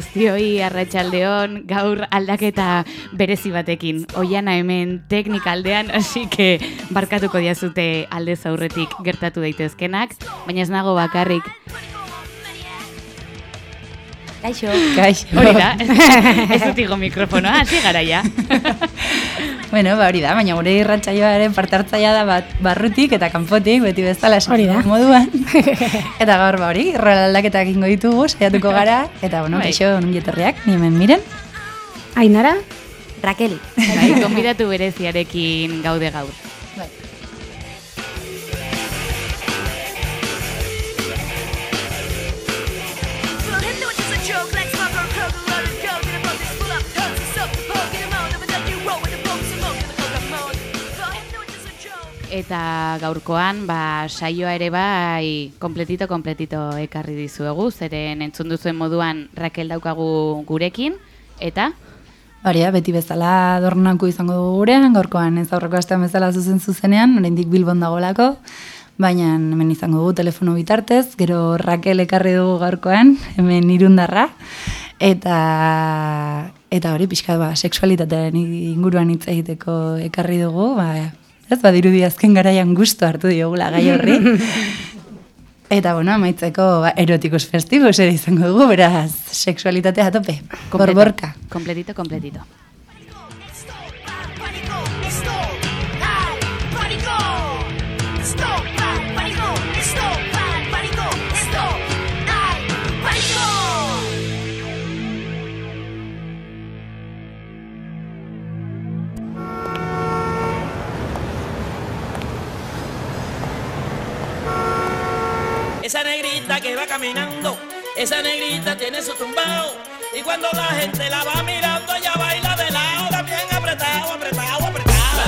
Guztioi arratsaldeon gaur aldaketa berezi batekin. Oiana hemen teknikaldean, hasi que barkatuko diazute alde zaurretik gertatu daitezkenak, baina ez nago bakarrik. Kaixo. Kaixo. Hori da, ez dut igo mikrofonoa, hasi gara ja. bueno, ba hori da, baina gure irratsaioaren parte hartzaia da bat barrutik eta kanpotik beti bezala Hori da. moduan. eta gaur ba hori, rol aldaketak ingo ditugu, saiatuko gara eta bueno, Bai. kaixo ni hemen miren. Ainara, Raquel. Bai, konbidatu bereziarekin gaude gaur. Eta gaurkoan, ba, saioa ere bai, kompletito, kompletito ekarri dizuegu, zeren entzun duzuen moduan Raquel daukagu gurekin, eta? Hori da, beti bezala dornako izango dugu gurean, gaurkoan ez aurreko astean bezala zuzen zuzenean, oraindik Bilbon dagolako, baina hemen izango dugu telefono bitartez, gero Raquel ekarri dugu gaurkoan, hemen irundarra, eta eta hori pixka ba, seksualitatearen inguruan hitz egiteko ekarri dugu, ba, ez badirudi azken garaian gustu hartu diogula gai horri. Eta, bueno, amaitzeko ba, erotikus festibus ere izango dugu, beraz, seksualitatea tope, borborka. Kompletito, kompletito. Que va caminando, esa negrita tiene su tumbao. Y cuando la gente la va mirando, ella baila de lado, también apretado, apretado, apretado. La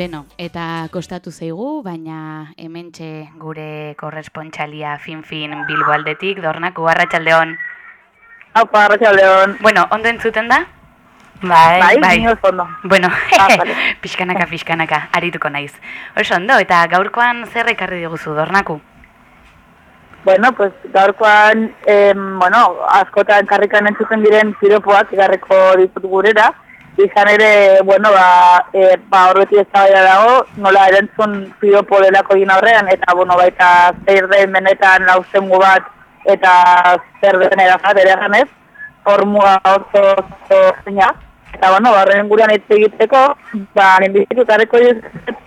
Beno, eta kostatu zeigu, baina hementxe gure korrespontxalia fin-fin Bilbo aldetik, dornaku, arratsaldeon. Aupa, Arratxaldeon. Bueno, ondo entzuten da? Bai, Bai, bai. ni oso ondo. Bueno, Ah, vale. pixkanaka, pixkanaka, arituko naiz. Oso ondo, eta gaurkoan zer ekarri diguzu, dornaku? Bueno, pues gaurkoan, em, bueno, askotan karrikan entzuten diren piropoak igarreko ditut gurera. Izan ere, bueno, ba, e, ba hor beti eztabaida dago, nola erantzun piropo delako egin aurrean, eta, bueno, baita zer den benetan lauzengu bat, eta zer den erafat ere ganez, formua oso, zeina. Eta, bueno, ba, horren gurean hitz egiteko, ba, ninbizitu karreko ditut,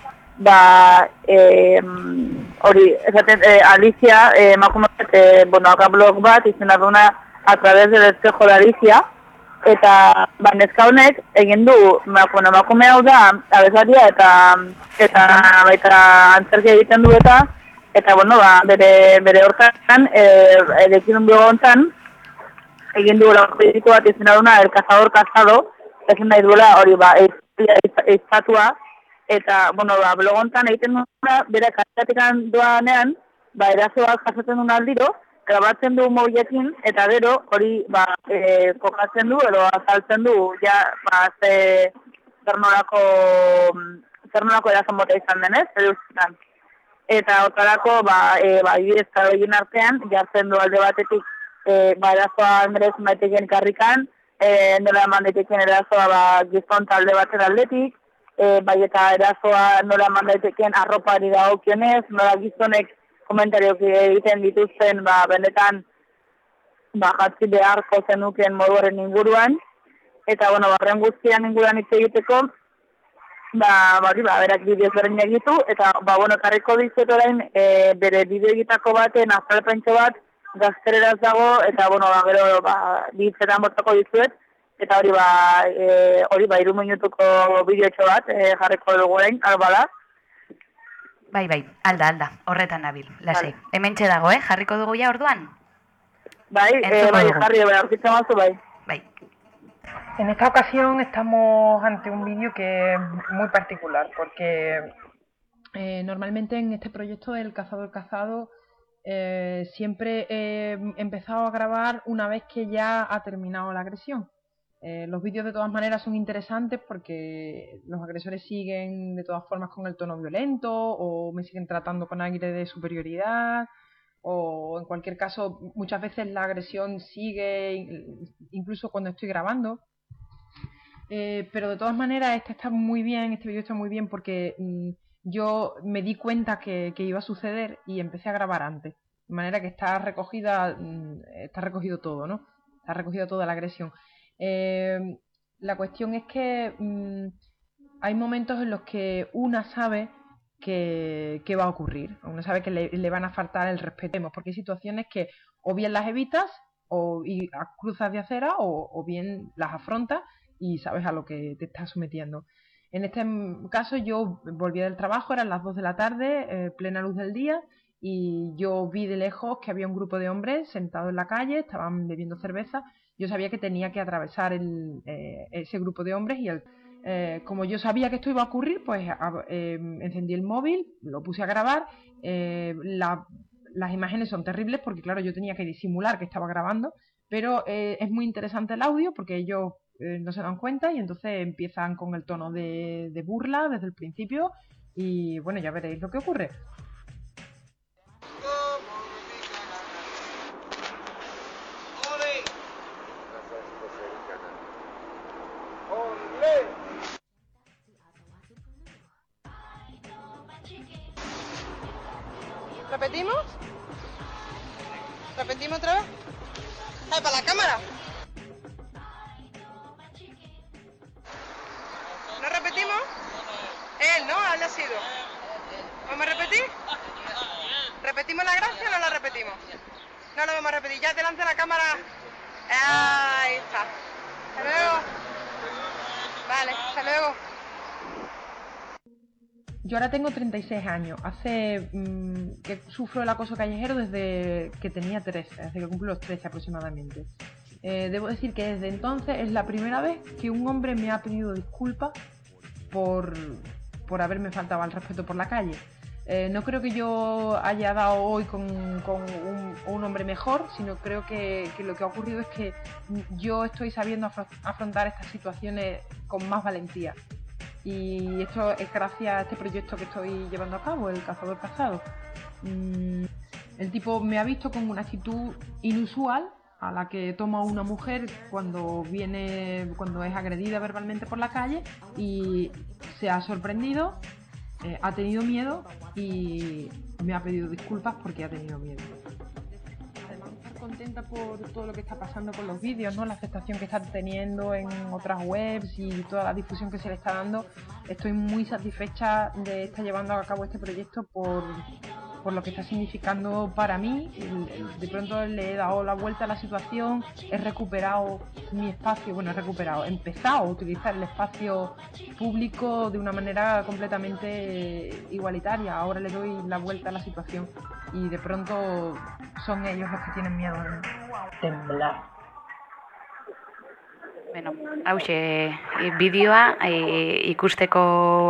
ba, eh, hori, esaten, eh, Alicia, emakume bat, eh, bueno, blog bat, izena duna, a través del espejo de Alicia, eta, ba, neska honek, egin du, bueno, emakume hau da, abesaria, eta, eta, baita, antzerki egiten du eta, eta, bueno, ba, bere, bere hortan, eh, erekin du hontan, egin du lauriko bat izena duna, el cazador casado, ezin nahi duela, hori, ba, eiztatua, eta, bueno, ba, blogontan egiten duena, bere kartatekan doanean, ba, erasoak jasotzen duen aldiro, grabatzen du mobilekin, eta gero, hori, ba, e, kokatzen du, edo azaltzen du, ja, ba, ze, zer nolako, zer nolako erason bota izan denez, zer ustetan. Eta otarako, ba, e, ba, egin artean, jartzen du alde batetik, e, ba, erasoa merez maiteken karrikan, e, nola eman daiteken erasoa, ba, gizon talde baten aldetik, e, bai eta erasoa nola eman daiteken arropari dagokionez, nola gizonek komentariok egiten dituzten, ba, benetan, ba, jatzi beharko zenuken moduaren inguruan, eta, bueno, barren guztian inguruan hitz egiteko, ba, ba, hori, ba, berak bideo ezberdin egitu, eta, ba, bueno, karriko dizuet orain, e, bere bideo egitako baten azalpentso bat, gaztereraz dago, eta, bueno, ba, gero, ba, ditzetan botako dizuet, eta hori, ba, e, hori, ba, iru minutuko bideotxo bat, e, jarriko dugu orain, albala, Bai, bai, alda, alda, horretan nabil, lasai. Vale. Hementxe dago, eh? Jarriko dugu ja orduan? bai, e, Entzuko bai, dugu. jarri, bai, aurkitzen mazu, bai. Bai. En esta ocasión estamos ante un vídeo que es muy particular porque eh, normalmente en este proyecto del cazador cazado eh, siempre he empezado a grabar una vez que ya ha terminado la agresión. Eh, los vídeos de todas maneras son interesantes porque los agresores siguen de todas formas con el tono violento o me siguen tratando con aire de superioridad o en cualquier caso muchas veces la agresión sigue in- incluso cuando estoy grabando. Eh, pero de todas maneras este está muy bien, este vídeo está muy bien porque mm, yo me di cuenta que, que iba a suceder y empecé a grabar antes. De manera que está recogida, mm, está recogido todo, ¿no? Está recogida toda la agresión. Eh, la cuestión es que mm, hay momentos en los que una sabe que, va a ocurrir, una sabe que le, van a faltar el respeto, porque hay situaciones que o bien las evitas o y cruzas de acera o, bien las afrontas y sabes a lo que te estás sometiendo. En este caso yo volvía del trabajo, eran las 2 de la tarde, eh, plena luz del día, y yo vi de lejos que había un grupo de hombres sentados en la calle, estaban bebiendo cerveza. Yo sabía que tenía que atravesar el, eh, ese grupo de hombres y eh, como yo sabía que esto iba a ocurrir, pues eh, encendí el móvil, lo puse a grabar. eh, la- las imágenes son terribles porque, claro, yo tenía que disimular que estaba grabando, pero eh, es muy interesante el audio porque ellos no se dan cuenta y entonces empiezan con el tono de burla desde el principio y bueno, ya veréis lo que ocurre. Tengo 36 años. Hace mm, que sufro el acoso callejero desde que tenía 13, desde que cumplo los 13 aproximadamente. Eh, debo decir que desde entonces es la primera vez que un hombre me ha pedido disculpas por, por haberme faltado al respeto por la calle. Eh, no creo que yo haya dado hoy con, un, hombre mejor, sino creo que, que lo que ha ocurrido es que yo estoy sabiendo afro- afrontar estas situaciones con más valentía. Y esto es gracias a este proyecto que estoy llevando a cabo, el Cazador Cazado. Mm, el tipo me ha visto con una actitud inusual a la que toma una mujer cuando viene, cuando es agredida verbalmente por la calle y se ha sorprendido, eh, ha tenido miedo y me ha pedido disculpas porque ha tenido miedo. Por todo lo que está pasando con los vídeos, ¿no? La aceptación que están teniendo en otras webs y toda la difusión que se le está dando. Estoy muy satisfecha de estar llevando a cabo este proyecto por, por lo que está significando para mí. De pronto le he dado la vuelta a la situación, he recuperado mi espacio, bueno, he recuperado, he empezado a utilizar el espacio público de una manera completamente igualitaria. Ahora le doy la vuelta a la situación y de pronto son ellos los que tienen miedo de temblar. Bueno, hause, e, bideoa e, ikusteko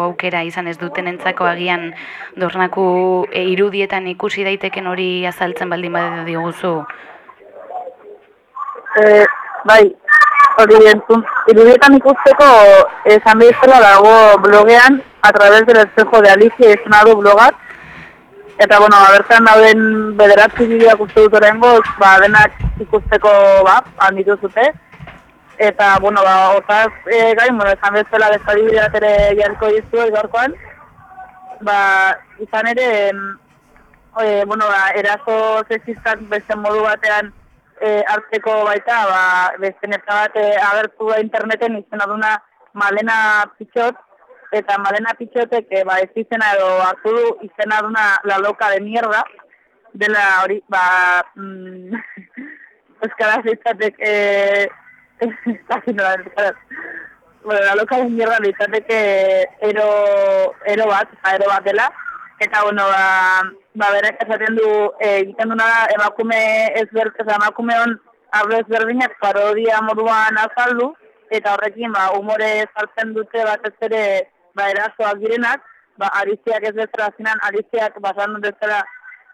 aukera izan ez dutenentzako agian dornaku e, irudietan ikusi daiteken hori azaltzen baldin badu diguzu. Eh, bai, hori entzun, irudietan ikusteko esan bezala dago blogean a través del espejo de Alicia izena du blogak. Eta, bueno, bertan dauden bederatzi bideoak uste dut orengo, ba, denak ikusteko, ba, handitu zute. Eta, bueno, ba, hortaz, e, gain, bueno, esan bezala despadibideak ere jarko dizu gaurkoan. Ba, izan ere, e, bueno, ba, eraso sexistak beste modu batean e, hartzeko baita, ba, beste neska bat e, agertu da interneten izena duna Malena Pichot, eta Malena Pichotek e, ba, ez izena edo hartu du izena duna La Loca de Mierda, dela hori, ba, mm, euskaraz izatek, e, bueno, de Mierda litzateke ero, ero bat, ero bat dela, eta bueno, ba, ba berak esaten du, e, egiten duna da, emakume ezberd, ez emakumeon arlo ezberdinak parodia moduan azaldu, eta horrekin, ba, umore sartzen dute batez ere, ba, erasoak direnak, ba, ariziak ez bezala zinan, ariziak basan bezala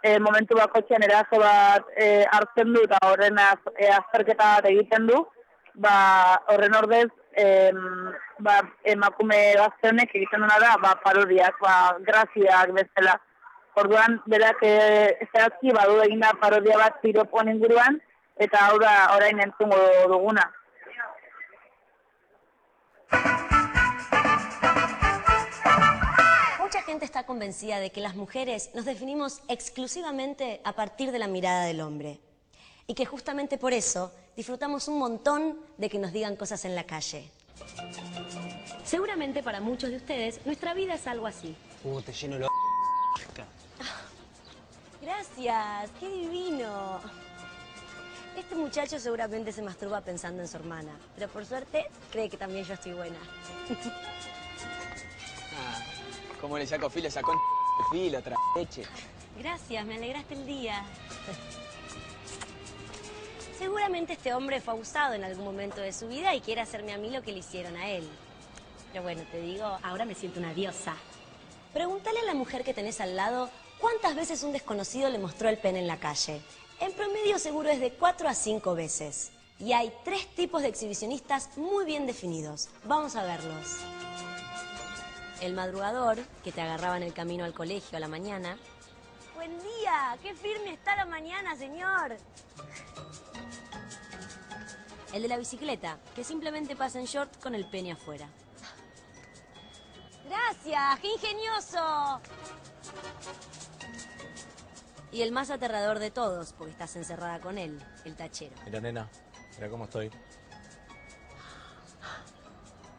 e, momentu bakotxean eraso bat e, hartzen du, eta horren az, e, azterketa bat egiten du, ba, horren ordez, em, ba, emakume gazte honek egiten duna da, ba, parodiak, ba, graziak bezala. Orduan, berak e, zehazki badu eginda parodia bat piropon inguruan, eta hau da orain entzungo duguna. Mucha gente está convencida de que las mujeres nos definimos exclusivamente a partir de la mirada del hombre. Y que justamente por eso disfrutamos un montón de que nos digan cosas en la calle. Seguramente para muchos de ustedes nuestra vida es algo así. Uh, te lleno lo... Gracias, qué divino. Este muchacho seguramente se masturba pensando en su hermana, pero por suerte cree que también yo estoy buena. Ah, ¿Cómo le saco filo con de filo, otra leche? Gracias, me alegraste el día. Seguramente este hombre fue abusado en algún momento de su vida y quiere hacerme a mí lo que le hicieron a él. Pero bueno, te digo, ahora me siento una diosa. Pregúntale a la mujer que tenés al lado cuántas veces un desconocido le mostró el pene en la calle. En promedio seguro es de 4 a 5 veces. Y hay tres tipos de exhibicionistas muy bien definidos. Vamos a verlos. El madrugador, que te agarraba en el camino al colegio a la mañana. Buen día, qué firme está la mañana, señor. El de la bicicleta, que simplemente pasa en short con el pene afuera. Gracias, qué ingenioso. Y el más aterrador de todos, porque estás encerrada con él, el tachero. Mira, nena, mira cómo estoy.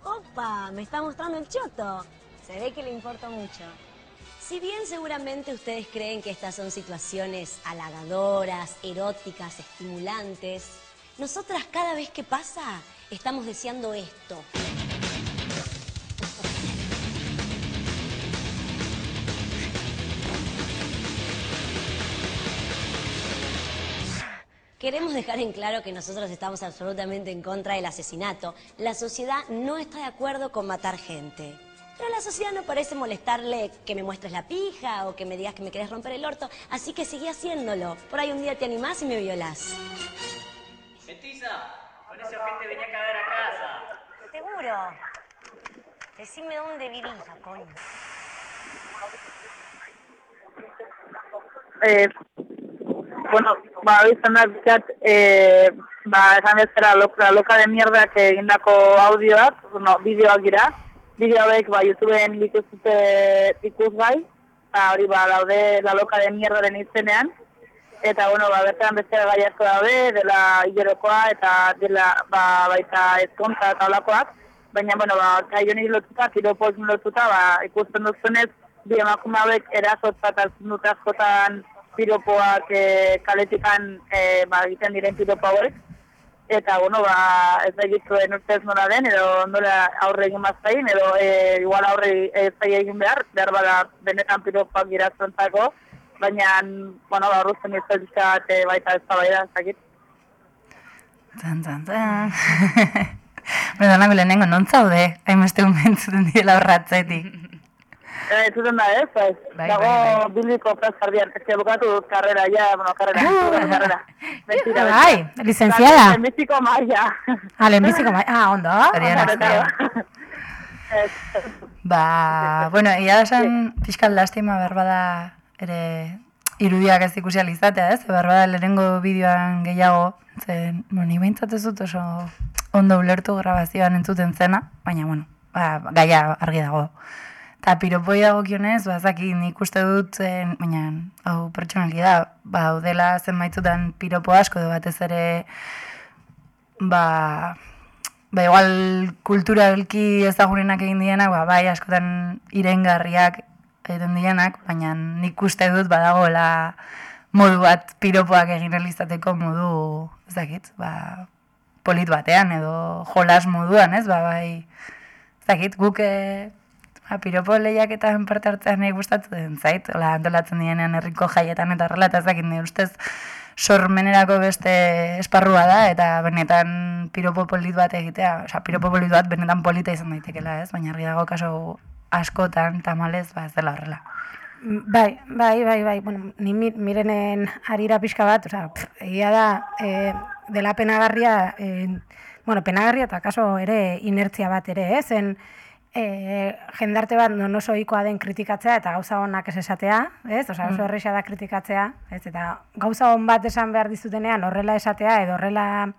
¡Opa! Me está mostrando el choto. Se ve que le importa mucho. Si bien seguramente ustedes creen que estas son situaciones halagadoras, eróticas, estimulantes, nosotras cada vez que pasa estamos deseando esto. Queremos dejar en claro que nosotros estamos absolutamente en contra del asesinato. La sociedad no está de acuerdo con matar gente. Pero la sociedad no parece molestarle que me muestres la pija o que me digas que me querés romper el orto, así que seguí haciéndolo. Por ahí un día te animás y me violás. Mestiza, con ese ojete venía a cagar a casa. ¿Seguro? Decime dónde vivís, coño. eh, bueno, ba, izan da bizkat, eh, ba, esan bezala loka, loka de mierda que egindako audioak, bueno, bideoak dira, bideo hauek, ba, YouTubeen ikustute ikusgai, ba, hori, ba, daude la loka de mierdaren izenean, eta, bueno, ba, bertan beste gai asko daude, dela hilerokoa, eta dela, ba, baita ezkontza eta olakoak, baina, bueno, ba, gai honi lotuta, piropoekin lotuta, ba, ikusten duzunez, bi emakume hauek erasotzat hartzen dute askotan piropoak e, kaletikan e, ba, egiten diren piropo hauek. Eta, bueno, ba, ez da egituen urtez nola den, edo nola aurre egin baztain, edo e, igual aurre ez egin behar, behar bada benetan piropoak giraztentzako, baina, bueno, ba, urruzten izan e, baita ez da bai ez dakit. Zan, zan, zan. bueno, nago lehenengo, non zaude? Hainbeste umentzuten direla horratzetik. Eh, zuten da, ez? Bai, Bai, Dago bai, bai. biliko prezkardian, ez que bukatu dut karrera, ja, bueno, karrera, karrera. Mentira, Bai, mentira. licenciada. Lehenbiziko maia. Ah, lehenbiziko bai. Ah, ondo. Zorionak. Ez, Ba, bueno, ia da esan fiskal lastima berbada ere irudiak ez ikusi alizatea, ez? Berbada lehenengo bideoan gehiago, zen, bueno, ni behintzat ez dut oso ondo ulertu grabazioan entzuten zena, baina, bueno, ba, gaia argi dago. Eta piropoi dagokionez, ba, zaki, nik uste dut, zen, baina, hau pertsonalki da, ba, daudela zenbaitzutan piropo asko, edo batez ere, ba, ba, igual kulturalki ezagunenak egin dienak, ba, bai, askotan irengarriak egiten dienak, baina nik uste dut badagoela modu bat piropoak egin izateko modu, ez dakit, ba, polit batean edo jolas moduan, ez, ba, bai, ez dakit, guk e, ba, piropo lehiaketan parte hartzean nahi gustatu den zait, hola, antolatzen dienean herriko jaietan eta horrela, eta ez dakit, nire ustez, sormenerako beste esparrua da, eta benetan piropo polit bat egitea, osea, piropo polit bat benetan polita izan daitekela, ez? Baina argi dago kaso askotan, tamalez, ba ez dela horrela. Bai, bai, bai, bai. Bueno, ni mi- mirenen harira pixka bat, pff, egia da, e, dela penagarria, e, bueno, penagarria eta kaso ere inertzia bat ere, ez? Zen, e, jendarte bat non oso ohikoa den kritikatzea eta gauza honak ez esatea, ez? Osea, oso Mm. erresa da kritikatzea, ez? Eta gauza hon bat esan behar dizutenean horrela esatea edo horrela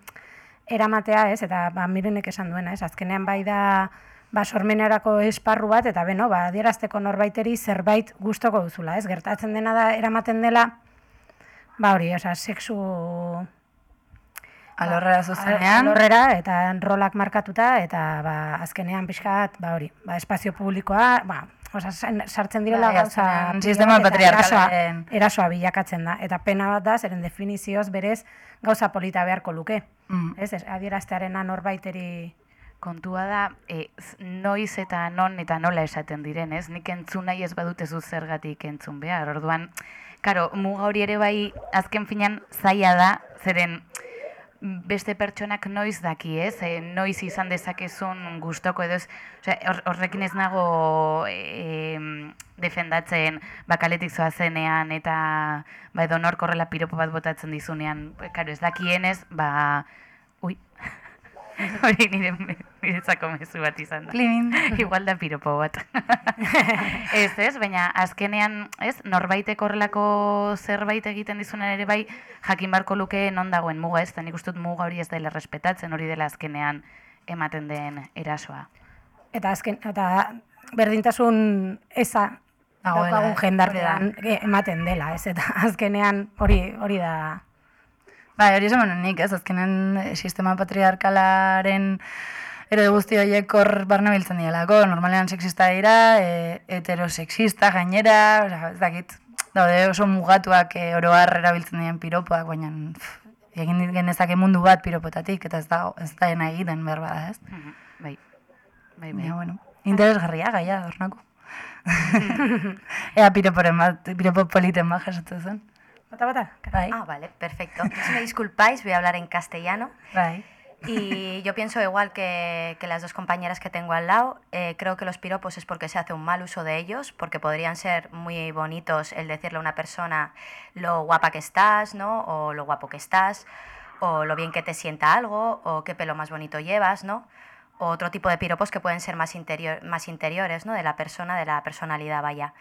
eramatea, ez? Eta ba mirenek esan duena, ez? Azkenean bai da ba sormenerako esparru bat eta beno, ba adierazteko norbaiteri zerbait gustoko duzula, ez? Gertatzen dena da eramaten dela ba hori, osea, sexu Alorrera zuzenean. Alorrera eta rolak markatuta eta ba azkenean pixkat, ba hori, ba espazio publikoa, ba Osa, sartzen direla Bai, gauza... sistema patriarkalaren- Erasoa, erasoa bilakatzen da. Eta pena bat da, zeren definizioz berez gauza polita beharko luke. Mm. Ez, ez adieraztearena norbaiteri... Kontua da, e, noiz eta non eta nola esaten diren, ez? Nik entzun nahi ez badute zu zergatik entzun behar. Orduan, karo, muga hori ere bai azken finan zaila da, zeren beste pertsonak noiz daki, ez? E, noiz izan dezakezun gustoko edo ez, horrekin ez nago e, defendatzen bakaletik zoazenean eta ba edo nork horrela piropo bat botatzen dizunean, karo, ez dakienez, ba, hori nire niretzako mezu bat izan da. Klimin. Igual da piropo bat. ez, ez, baina azkenean, ez, norbaitek horrelako zerbait egiten dizunen ere bai, jakin barko luke non dagoen muga ez, eta nik uste dut muga hori ez dela respetatzen, hori dela azkenean ematen den erasoa. Eta azken, eta berdintasun eza daukagun hori jendartean ematen dela, ez? Eta azkenean hori hori da Bai, hori esan nik, ez, azkenen eh, sistema patriarkalaren ere guzti horiek hor barne biltzen dielako, normalean sexista dira, e, heterosexista gainera, osea, ez dakit, daude oso mugatuak e, oroar erabiltzen diren piropoak, baina pff, egin genezake mundu bat piropotatik, eta ez da, ez da ena egiten behar bada, ez? Mhm, Bai, bai, bai. Baina, bueno, interesgarria gaia, dornako. Ea piroporen bat, piropo politen bat jasatu zen. Bai. Ah, vale, perfecto. Si me disculpáis, voy a hablar en castellano. Bai. Y yo pienso igual que, que las dos compañeras que tengo al lado, eh, creo que los piropos es porque se hace un mal uso de ellos, porque podrían ser muy bonitos el decirle a una persona lo guapa que estás, ¿no? O lo guapo que estás, o lo bien que te sienta algo, o qué pelo más bonito llevas, ¿no? O otro tipo de piropos que pueden ser más, interior, más interiores, ¿no? De la persona, de la personalidad, vaya.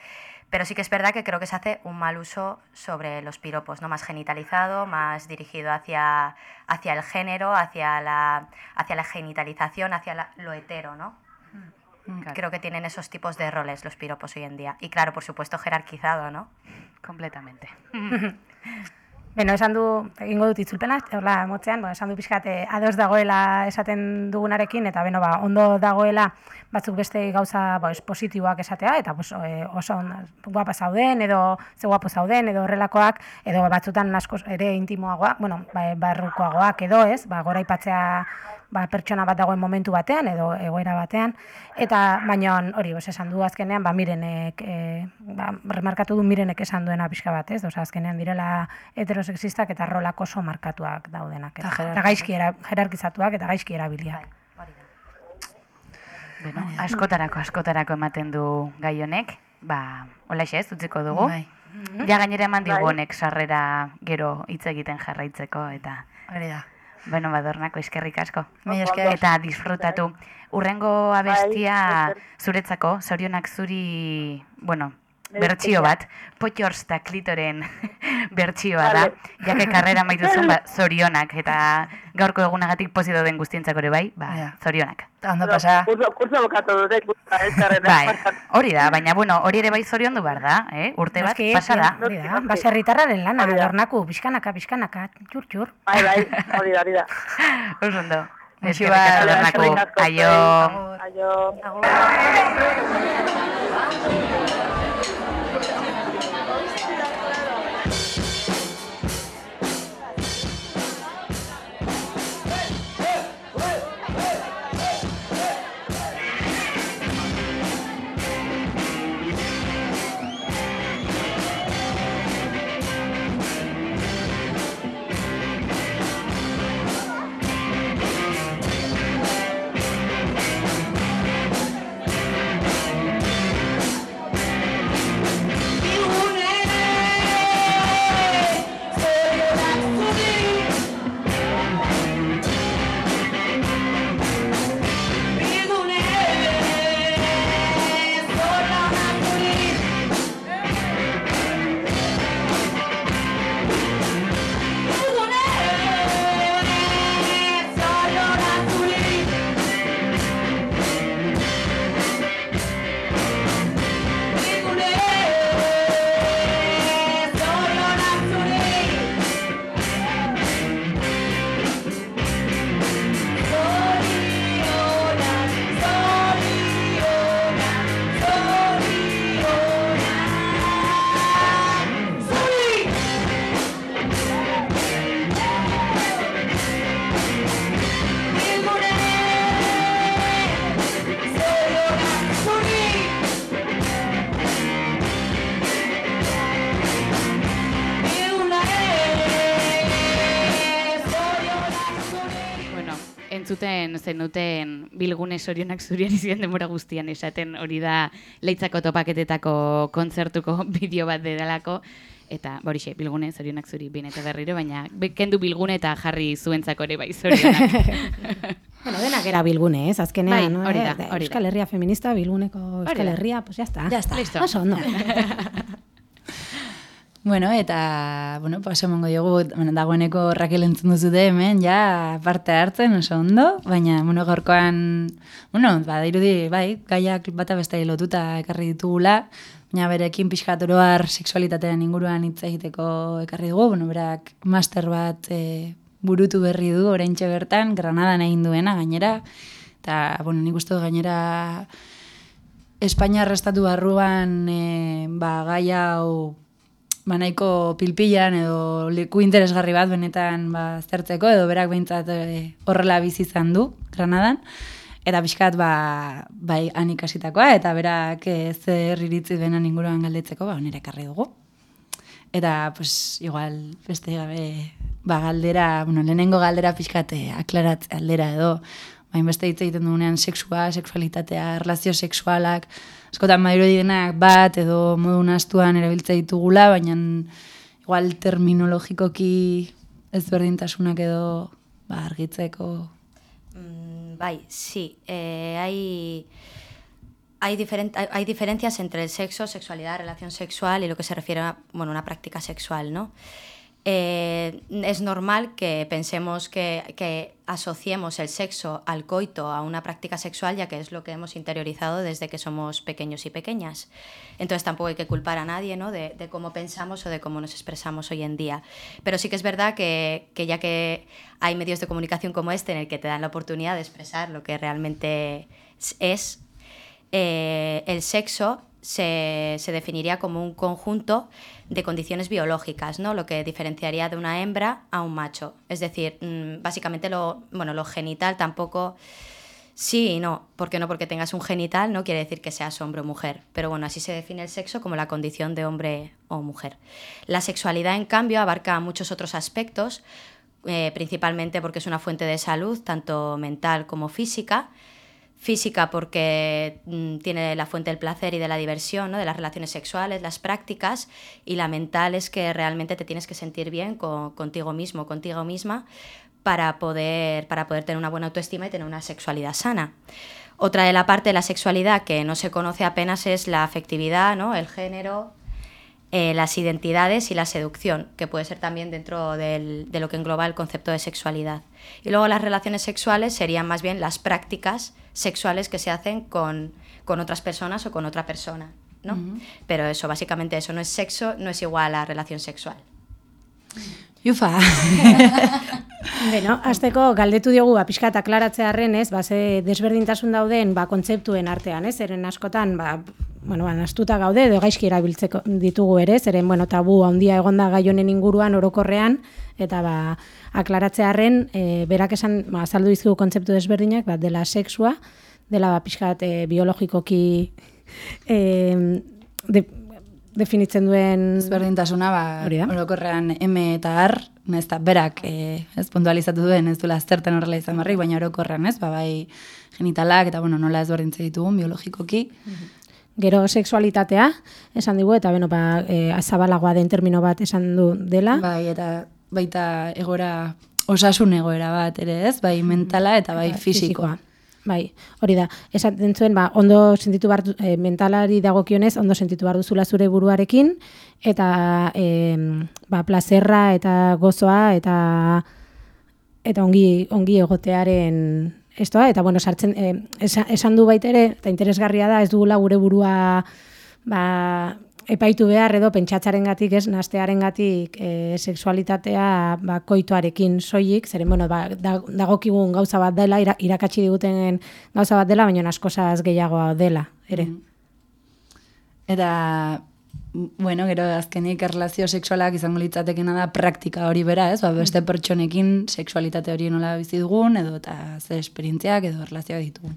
Pero sí que es verdad que creo que se hace un mal uso sobre los piropos, ¿no? Más genitalizado, más dirigido hacia, hacia el género, hacia la, hacia la genitalización, hacia la- lo hetero, ¿no? Creo que tienen esos tipos de roles los piropos hoy en día. Y claro, por supuesto, jerarquizado, ¿no? Completamente. Beno, esan du, egingo dut itzulpena, horla motzean, bueno, esan du pixkat eh, ados dagoela esaten dugunarekin, eta beno, ba, ondo dagoela batzuk beste gauza ba, ez, positiboak esatea, eta pues, eh, oso on- guapa zauden, edo ze guapo zauden, edo horrelakoak, edo batzutan asko ere intimoagoak, bueno, ba, barrukoagoak edo ez, ba, gora ipatzea ba, pertsona bat dagoen momentu batean, edo egoera batean, eta baina hori, pues, esan du azkenean, ba, mirenek, e, ba, remarkatu du mirenek esan duena pixka bat, ez? Osa, azkenean direla heterosexistak eta rolak oso markatuak daudenak. Eta, Eta eta gaizki era, jerarkizatuak eta gaizki erabiliak. Bueno, askotarako, askotarako ematen du gai honek, ba, holaxe ez, utziko dugu. Bai. Ja gainera eman digu Bai. honek sarrera gero hitz egiten jarraitzeko, eta... Hori da. Bueno, badornako eskerrik asko. Mila esker. Eta disfrutatu. Urrengo abestia zuretzako, zorionak zuri, bueno, bertsio bat, potxors eta klitoren bertsioa da. Vale. Jake karrera maituzun, ba, zorionak, eta gaurko egunagatik pozito den guztientzako ere bai, ba, zorionak. Ondo pasa. Kurso, kurso bukatu dute, kurso ez karrera. Bai, hori da, baina bueno, hori ere bai zoriondu behar da, eh? Urte bat, Noski, pasa da. Hori da, baserritarraren lana, adornaku, pixkanaka, pixkanaka, txur, txur. Bai, bai, hori da, hori da. Oso ondo. Muxu Eskerrik asko, eskerrik asko, Aio. Aio. Sorionak zurian izien demora guztian esaten hori da leitzako topaketetako kontzertuko bideo bat dedalako, eta ba, horixe, bilgune zorionak zuri behin eta berriro, baina kendu bilgune eta jarri zuentzako ere bai zorionak. Bueno, denak era bilgune, ez? Azkenean, Bai, no? hori da, Eh, hori da. Euskal Herria feminista, bilguneko Euskal da. Herria, pues ya está. Ya está. Listo. Oso ondo. Bueno, eta, bueno, paso emango diogu, bueno, dagoeneko Raquel entzun duzute hemen, ja, parte hartzen oso ondo, baina, bueno, gaurkoan, bueno, ba, dirudi, bai, gaiak bata beste lotuta ekarri ditugula, baina berekin pixkat oroar sexualitatean inguruan hitz egiteko ekarri dugu, bueno, berak master bat e, burutu berri du, oraintxe bertan, Granadan egin duena, gainera, eta, bueno, nik uste gainera, Espainia estatu barruan e, ba, gai hau ba, nahiko pilpilan edo leku interesgarri bat benetan ba, zertzeko edo berak behintzat e, horrela bizi izan du Granadan. Eta pixkat ba, bai han ikasitakoa eta berak e, zer iritzi benan inguruan galdetzeko ba, nire ekarri dugu. Eta, pues, igual, beste gabe ba, galdera, bueno, lehenengo galdera pixkate aklaratze aldera edo, bain beste hitz egiten dugunean sexua, sexualitatea, relazio sexualak, askotan mairu direnak bat edo modu nastuan erabiltza ditugula, baina igual terminologikoki ezberdintasunak edo ba, argitzeko Mm, Bai, sí. eh, hay, hay, diferen- hay- hay diferencias entre el sexo, sexualidad, relación sexual y lo que se refiere a bueno, una práctica sexual, ¿no? Eh, es normal que pensemos que, que asociemos el sexo al coito a una práctica sexual, ya que es lo que hemos interiorizado desde que somos pequeños y pequeñas. Entonces tampoco hay que culpar a nadie ¿no? de, de cómo pensamos o de cómo nos expresamos hoy en día. Pero sí que es verdad que, que ya que hay medios de comunicación como este en el que te dan la oportunidad de expresar lo que realmente es, eh, el sexo se, se definiría como un conjunto de condiciones biológicas, ¿no? lo que diferenciaría de una hembra a un macho. Es decir, mm, básicamente lo, bueno, lo genital tampoco... Sí y no, porque no porque tengas un genital no quiere decir que seas hombre o mujer, pero bueno, así se define el sexo como la condición de hombre o mujer. La sexualidad, en cambio, abarca muchos otros aspectos, eh, principalmente porque es una fuente de salud, tanto mental como física, física porque mm, tiene la fuente del placer y de la diversión, ¿no? de las relaciones sexuales, las prácticas, y la mental es que realmente te tienes que sentir bien con- contigo mismo, contigo misma, para poder, para poder tener una buena autoestima y tener una sexualidad sana. Otra de la parte de la sexualidad que no se conoce apenas es la afectividad, ¿no? el género, eh, las identidades y la seducción, que puede ser también dentro del- de lo que engloba el concepto de sexualidad. Y luego las relaciones sexuales serían más bien las prácticas sexuales que se hacen con, con otras personas o con otra persona. ¿no? Pero eso, básicamente eso no es sexo, no es igual a relación sexual. Jufa. Beno, azteko galdetu diogu ba, pixka eta aklaratzearen, ez, ba, ze desberdintasun dauden ba, kontzeptuen artean, ez, eren askotan, ba, bueno, ba, nastuta gaude, edo gaizki erabiltzeko ditugu ere, zeren, bueno, tabu handia egonda gai honen inguruan orokorrean, eta ba, aklaratzearen, e, berak esan, ba, azaldu dizkigu kontzeptu desberdinak, ba, dela sexua, dela ba, pixka bat, e, biologikoki e, de, definitzen duen... Ezberdintasuna, ba, orokorrean M eta R, ez da, berak, e, ez puntualizatu duen, ez duela azterten horrela izan barrik, baina orokorrean, ez, ba, bai genitalak, eta bueno, nola ezberdintze ditugun biologikoki. Gero sexualitatea, esan digu, eta beno, ba, e, zabalagoa den termino bat esan du dela. Bai, eta baita egora, osasun egoera bat ere, ez, bai mentala eta bai fisikoa. Bai, hori da. Esaten zuen, ba, ondo sentitu du- e, mentalari dagokionez, ondo sentitu behar duzula zure buruarekin, eta e, ba, plazerra eta gozoa eta eta ongi, ongi egotearen estoa, eta bueno, sartzen, e, esan, esan du baita ere, eta interesgarria da, ez dugula gure burua ba, epaitu behar edo pentsatzaren gatik, ez, nastearen gatik e, seksualitatea ba, koitoarekin soilik, zeren, bueno, ba, da, dagokigun gauza bat dela, ira, irakatsi diguten gauza bat dela, baina askosaz gehiagoa dela, ere. Eta, bueno, gero azkenik erlazio sexualak izango litzatekena da praktika hori bera, ez? Ba, beste pertsonekin sexualitate hori nola bizi dugun, edo eta ze esperientziak edo erlazioak ditugun.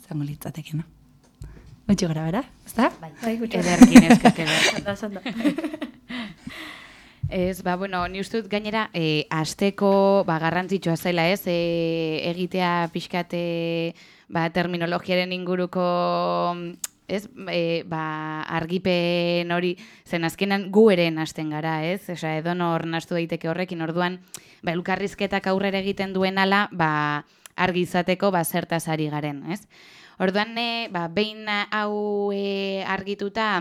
Izango litzatekena. Gutxi gara, bera? Ez da? Bai, gutxi. Ederkin eskak eder. Ondo, ondo. Ez, ba, bueno, ni uste dut gainera, e, asteko, ba, garrantzitsua zela, ez, e, egitea pixkate, ba, terminologiaren inguruko, ez, e, ba, argipen hori, zen azkenan gu ere nasten gara, ez, Osa, edo nor nastu daiteke horrekin, orduan, ba, elkarrizketak aurrera egiten duen ala, ba, argi izateko, ba, zertaz ari garen, ez? Orduan, e, ba, behin hau e, argituta,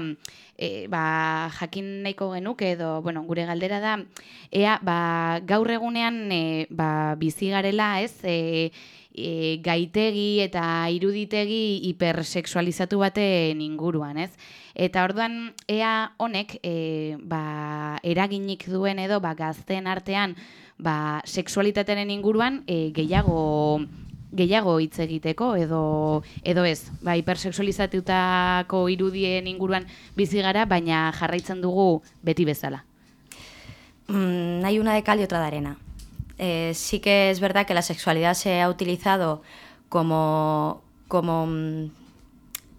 e, ba, jakin nahiko genuke edo, bueno, gure galdera da, ea, ba, gaur egunean e, ba, bizi garela, ez, e, e, gaitegi eta iruditegi hipersexualizatu baten inguruan, ez? Eta orduan, ea honek, e, ba, eraginik duen edo, ba, gazteen artean, ba, sexualitatearen inguruan e, gehiago gehiago hitz egiteko edo edo ez. Ba, hipersexualizatutako irudien inguruan bizi gara, baina jarraitzen dugu beti bezala. Mm, hay una de cal y otra de arena. Eh, sí que es verdad que la sexualidad se ha utilizado como, como mm,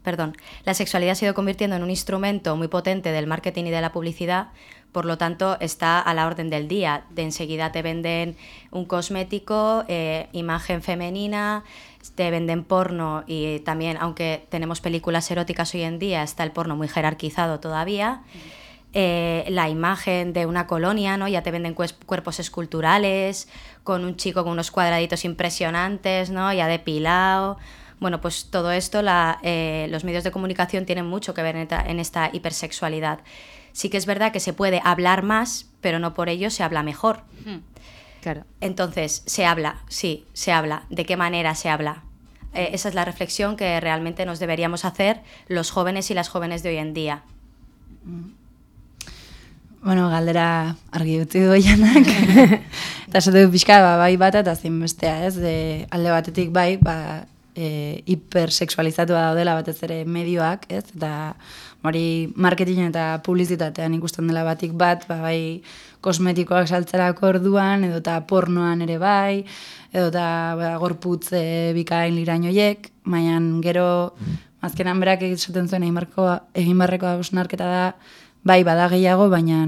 perdón, la sexualidad se ha ido convirtiendo en un instrumento muy potente del marketing y de la publicidad Por lo tanto, está a la orden del día. De enseguida te venden un cosmético, eh, imagen femenina, te venden porno y también, aunque tenemos películas eróticas hoy en día, está el porno muy jerarquizado todavía. Eh, la imagen de una colonia, ¿no? Ya te venden cuerpos esculturales, con un chico con unos cuadraditos impresionantes, ¿no? Ya depilado. Bueno, pues todo esto, la, eh, los medios de comunicación tienen mucho que ver en esta, en esta hipersexualidad. Sí que es verdad que se puede hablar más, pero no por ello se habla mejor. Claro. Entonces, se habla, sí, se habla. ¿De qué manera se habla? Eh, esa es la reflexión que realmente nos deberíamos hacer los jóvenes y las jóvenes de hoy en día. Bueno, galdera argi utzi du janak. eta esate du pixka, ba, bai bata eta zein bestea, ez? De, alde batetik bai, ba, e, hipersexualizatua daudela batez ere medioak, ez? Eta hori marketing eta publizitatean ikusten dela batik bat, ba, bai kosmetikoak saltzerako orduan, edo eta pornoan ere bai, edo eta ba, gorputz e, bikain lirainoiek, baina gero azkenan berak esaten zuen egin barreko hausnarketa da, bai bada gehiago, baina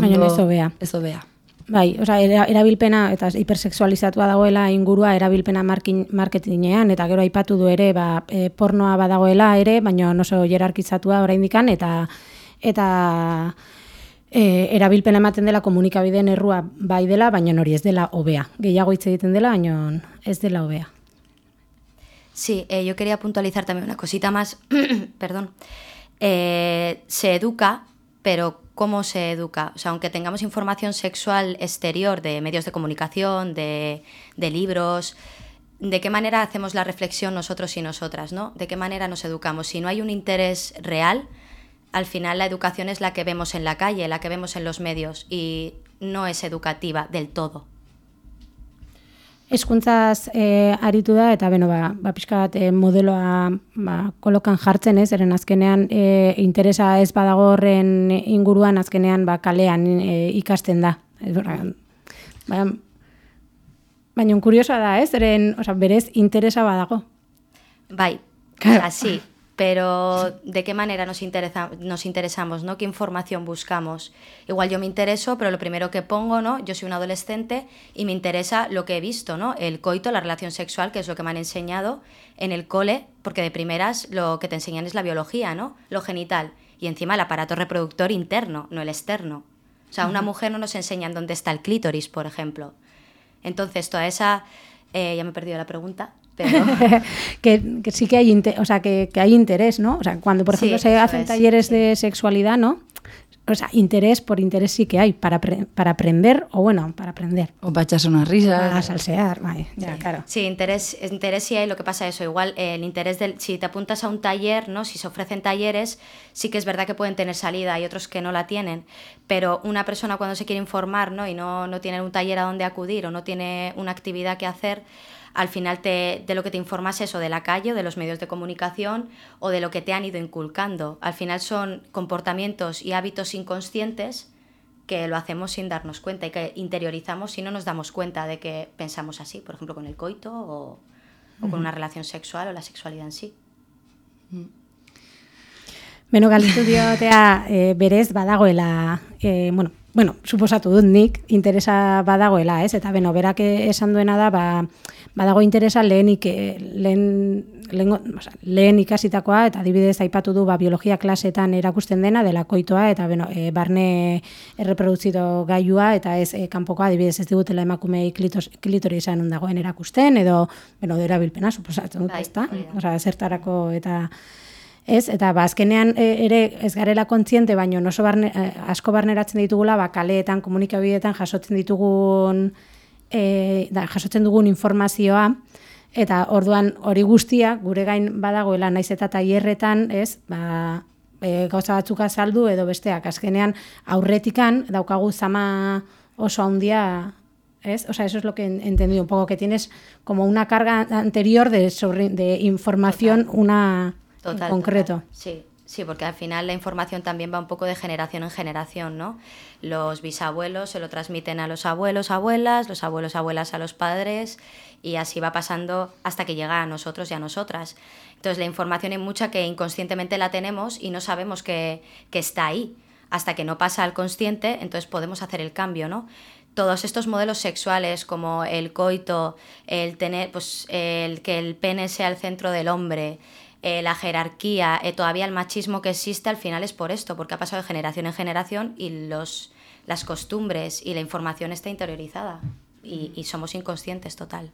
Baina ez hobea. Ez hobea. Bai, osea, era, erabilpena eta hipersexualizatua dagoela ingurua erabilpena markin, marketingean eta gero aipatu du ere ba, e, pornoa badagoela ere, baina oso jerarkizatua oraindikan eta eta e, erabilpena ematen dela komunikabideen errua bai dela, baina hori ez dela hobea. Gehiago hitz egiten dela, baina ez dela hobea. Sí, eh, yo quería puntualizar también una cosita más. Perdón. Eh, se educa, pero ¿cómo se educa? O sea, aunque tengamos información sexual exterior de medios de comunicación, de, de libros, ¿de qué manera hacemos la reflexión nosotros y nosotras? ¿no? ¿De qué manera nos educamos? Si no hay un interés real, al final la educación es la que vemos en la calle, la que vemos en los medios y no es educativa del todo. Eskuntzaz e, aritu da, eta beno, ba, ba pixka bat e, modeloa ba, kolokan jartzen ez, eren azkenean e, interesa ez badago horren inguruan, azkenean ba, kalean e, ikasten da. Ba, ba, baina kuriosoa da ez, eren, oza, berez interesa badago. Bai, Claro. Pero ¿de qué manera nos, interesa, nos interesamos? ¿no? ¿Qué información buscamos? Igual yo me intereso, pero lo primero que pongo, ¿no? Yo soy un adolescente y me interesa lo que he visto, ¿no? El coito, la relación sexual, que es lo que me han enseñado en el cole, porque de primeras lo que te enseñan es la biología, ¿no? Lo genital. Y encima el aparato reproductor interno, no el externo. O sea, una mujer no nos enseñan dónde está el clítoris, por ejemplo. Entonces, toda esa... eh, ya me he perdido la pregunta, pero... que, que sí que hay, o sea, que, que hay interés, ¿no? O sea, cuando, por Sí, ejemplo, se hacen es, talleres de sexualidad, ¿no? O sea, interés por interés sí que hay, para, para aprender, o bueno, para aprender. O para echarse unas risas. Para salsear, vale, ya, Sí. claro. Sí, interés, interés sí hay, lo que pasa es eso, igual eh, el interés del, si te apuntas a un taller, ¿no? Si se ofrecen talleres, sí que es verdad que pueden tener salida, hay otros que no la tienen, pero una persona cuando se quiere informar, ¿no? Y no, no tiene un taller a donde acudir o no tiene una actividad que hacer, al final te, de lo que te informas es o de la calle o de los medios de comunicación o de lo que te han ido inculcando. Al final son comportamientos y hábitos inconscientes que lo hacemos sin darnos cuenta y que interiorizamos y no nos damos cuenta de que pensamos así, por ejemplo, con el coito o, o con una relación sexual o la sexualidad en sí. Beno, galdetu diotea e, berez badagoela, e, bueno, bueno, suposatu dut nik interesa badagoela, ez? Eta beno, berak esan duena da, ba, badago interesa lehenik, eh, lehen, lehen, oza, lehen ikasitakoa, eta adibidez aipatu du ba, biologia klasetan erakusten dena, dela koitoa, eta beno, e, barne erreproduzido gailua, eta ez e, kanpokoa, adibidez ez digutela emakumei klitos, klitorisa nun dagoen erakusten, edo, beno, erabilpena, suposatzen dut, Bai, ezta? Osea, zertarako eta Ez, eta ba, azkenean e, ere ez garela kontziente, baino oso barne, eh, asko barneratzen ditugula, ba, kaleetan, komunikabideetan jasotzen ditugun, e, da, jasotzen dugun informazioa, eta orduan hori guztia gure gain badagoela naiz eta tailerretan, ez, ba, e, gauza batzuk azaldu edo besteak. Azkenean aurretikan daukagu zama oso handia ¿Es? O sea, eso es lo que he entendido un poco, que tienes como una carga anterior de, sobre, de información, una en concreto. total. Sí, sí, porque al final la información también va un poco de generación en generación, ¿no? Los bisabuelos se lo transmiten a los abuelos, abuelas, los abuelos, abuelas a los padres y así va pasando hasta que llega a nosotros y a nosotras. Entonces la información hay mucha que inconscientemente la tenemos y no sabemos que, que está ahí. hasta que no pasa al consciente, entonces podemos hacer el cambio, ¿no? Todos estos modelos sexuales como el coito, el tener, pues el que el pene sea el centro del hombre, eh, la jerarquía, eh, todavía el machismo que existe al final es por esto, porque ha pasado de generación en generación y los, las costumbres y la información está interiorizada y, y somos inconscientes total.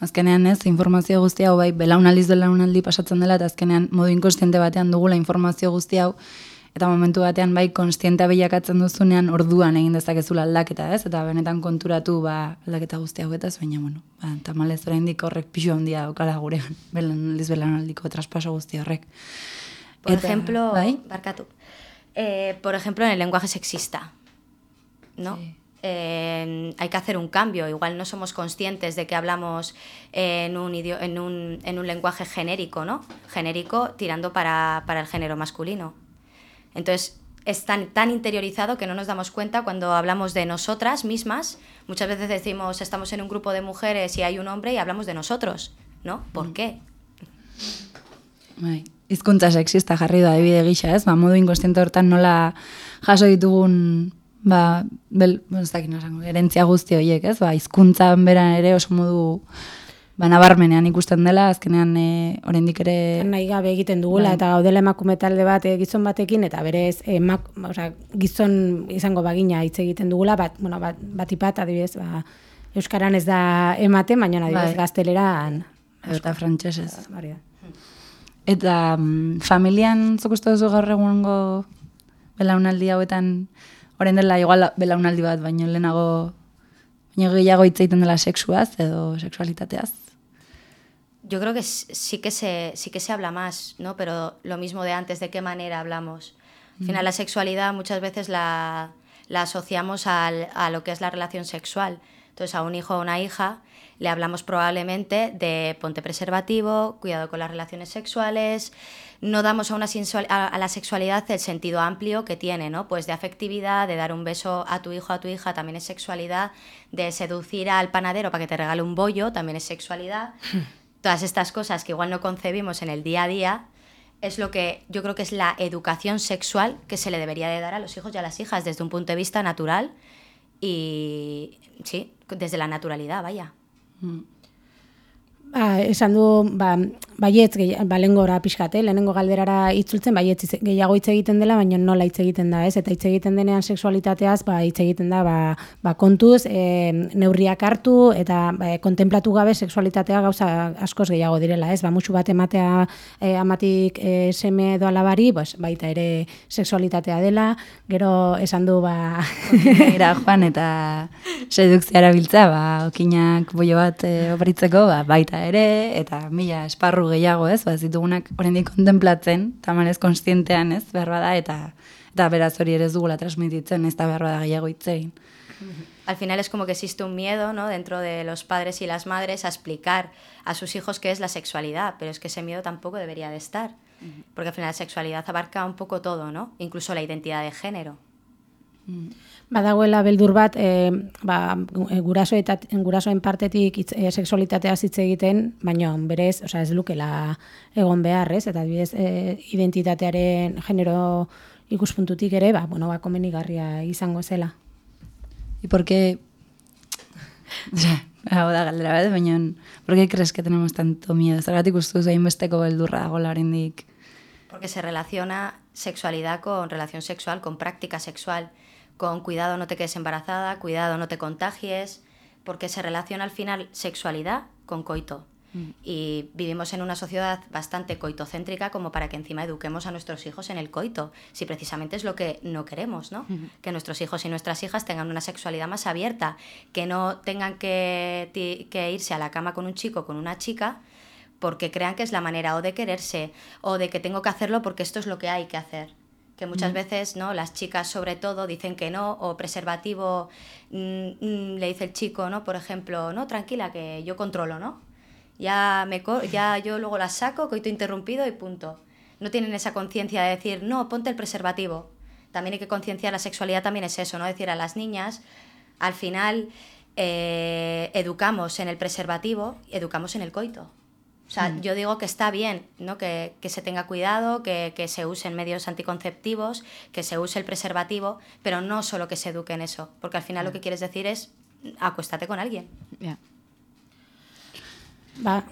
Azkenean ez, informazio guzti hau bai, belaunaldiz belaunaldi pasatzen dela, eta azkenean modu inkonstiente batean dugula informazio guzti hau, eta momentu batean bai konstientea bilakatzen duzunean orduan egin dezakezula aldaketa, ez? Eta benetan konturatu ba aldaketa guzti hauetaz, baina bueno, ba tamalez oraindik horrek pisu handia daukala gurean, belaunaldiz belaunaldiko traspaso guzti horrek. Por Eta, ejemplo, bai? Barkatu, eh, por ejemplo, en el lenguaje sexista, ¿no? Eh, hay que hacer un cambio. Igual no somos conscientes de que hablamos en un, en un, en un lenguaje genérico, ¿no? Genérico tirando para, para el género masculino. Entonces, es tan, tan interiorizado que no nos damos cuenta cuando hablamos de nosotras mismas. Muchas veces decimos, estamos en un grupo de mujeres y hay un hombre y hablamos de nosotros, ¿no? ¿Por qué? Bai, hizkuntza sexista jarri da adibide gisa, ez? Ba, modu inkonstiente hortan nola jaso ditugun ba, bel, bueno, ez dakit nola esango, herentzia guzti horiek, ez? Ba, hizkuntzan beran ere oso modu ba, nabarmenean ikusten dela, azkenean e, oraindik ere nahi gabe egiten dugula Bai. eta gaudela emakume talde bat eh, gizon batekin eta berez emak, osea, gizon izango bagina hitz egiten dugula bat bueno bat batipat adibidez ba euskaran ez da ematen baina adibidez Bai. gazteleran eta frantsesez. da. Eta mm, familian zuk uste duzu gaur egungo belaunaldi hauetan, orain dela igual belaunaldi bat, baino lehenago, baino gehiago hitz egiten dela sexuaz edo sexualitateaz. Yo creo que sí que se, sí que se habla más, ¿no? Pero lo mismo de antes, ¿de qué manera hablamos? Al final, la sexualidad muchas veces la, la asociamos al- a lo que es la relación sexual. Entonces, a un hijo o una hija le hablamos probablemente de ponte preservativo, cuidado con las relaciones sexuales, no damos a, una sensual- a, a la sexualidad el sentido amplio que tiene, ¿no? Pues de afectividad, de dar un beso a tu hijo o a tu hija, también es sexualidad, de seducir al panadero para que te regale un bollo, también es sexualidad todas estas cosas que igual no concebimos en el día a día, es lo que yo creo que es la educación sexual que se le debería de dar a los hijos y a las hijas desde un punto de vista natural y sí, desde la naturalidad, vaya. Ba, esan du, ba, baietz, ba, lehengora pixkate, lehenengo galderara itzultzen, baietz gehiago hitz egiten dela, baina nola hitz egiten da, ez? Eta hitz egiten denean sexualitateaz, ba, hitz egiten da, ba, ba kontuz, e, neurriak hartu, eta ba, kontemplatu gabe sexualitatea gauza askoz gehiago direla, ez? Ba, mutxu bat ematea e, amatik e, seme edo alabari, pues, baita ere sexualitatea dela, gero esan du, ba... Ira joan eta sedukzia erabiltza, ba, okinak boio bat e, oparitzeko, ba, baita ere, eta mila esparru gehiago, ez? Ba, ez ditugunak oraindik kontemplatzen, tamanez konstientean, ez? Behar bada, eta eta beraz hori ere ez dugula transmititzen, ez da behar bada gehiago hitzein. Al final es como que existe un miedo ¿no? dentro de los padres y las madres a explicar a sus hijos qué es la sexualidad, pero es que ese miedo tampoco debería de estar, porque al final la sexualidad abarca un poco todo, ¿no? incluso la identidad de género. Badagoela beldur bat, e, ba, gu- guraso eta gurasoen partetik hitz, e, sexualitateaz hitz egiten, baina berez, osea, ez lukela egon behar, ez? Eta adibidez, e, identitatearen genero ikuspuntutik ere, ba, bueno, ba, komenigarria izango zela. ¿Y por qué? Hau da galdera bat, baina ¿por qué crees que tenemos tanto miedo? Zergatik uste duzu hainbesteko beldurra dagoela oraindik? Porque se relaciona sexualidad con relación sexual, con práctica sexual, con cuidado no te quedes embarazada, cuidado no te contagies, porque se relaciona al final sexualidad con coito. Y vivimos en una sociedad bastante coitocéntrica como para que encima eduquemos a nuestros hijos en el coito, si precisamente es lo que no queremos, ¿no? Que nuestros hijos y nuestras hijas tengan una sexualidad más abierta, que no tengan que, que irse a la cama con un chico o con una chica porque crean que es la manera o de quererse o de que tengo que hacerlo porque esto es lo que hay que hacer. Que muchas Mm. veces, ¿no? Las chicas sobre todo dicen que no o preservativo mm, mm, le dice el chico, ¿no? Por ejemplo, no, tranquila que yo controlo, ¿no? Ya me co- ya yo luego la saco, coito interrumpido y punto. No tienen esa conciencia de decir, "No, ponte el preservativo." También hay que concienciar la sexualidad también es eso, ¿no? Decir a las niñas, al final eh, educamos en el preservativo, educamos en el coito. Sea, Mm. yo digo que está bien, ¿no? Que, que se tenga cuidado, que, que se usen medios anticonceptivos, que se use el preservativo, pero no solo que se eduque en eso, porque al final lo que quieres decir es acuéstate con alguien. Ba,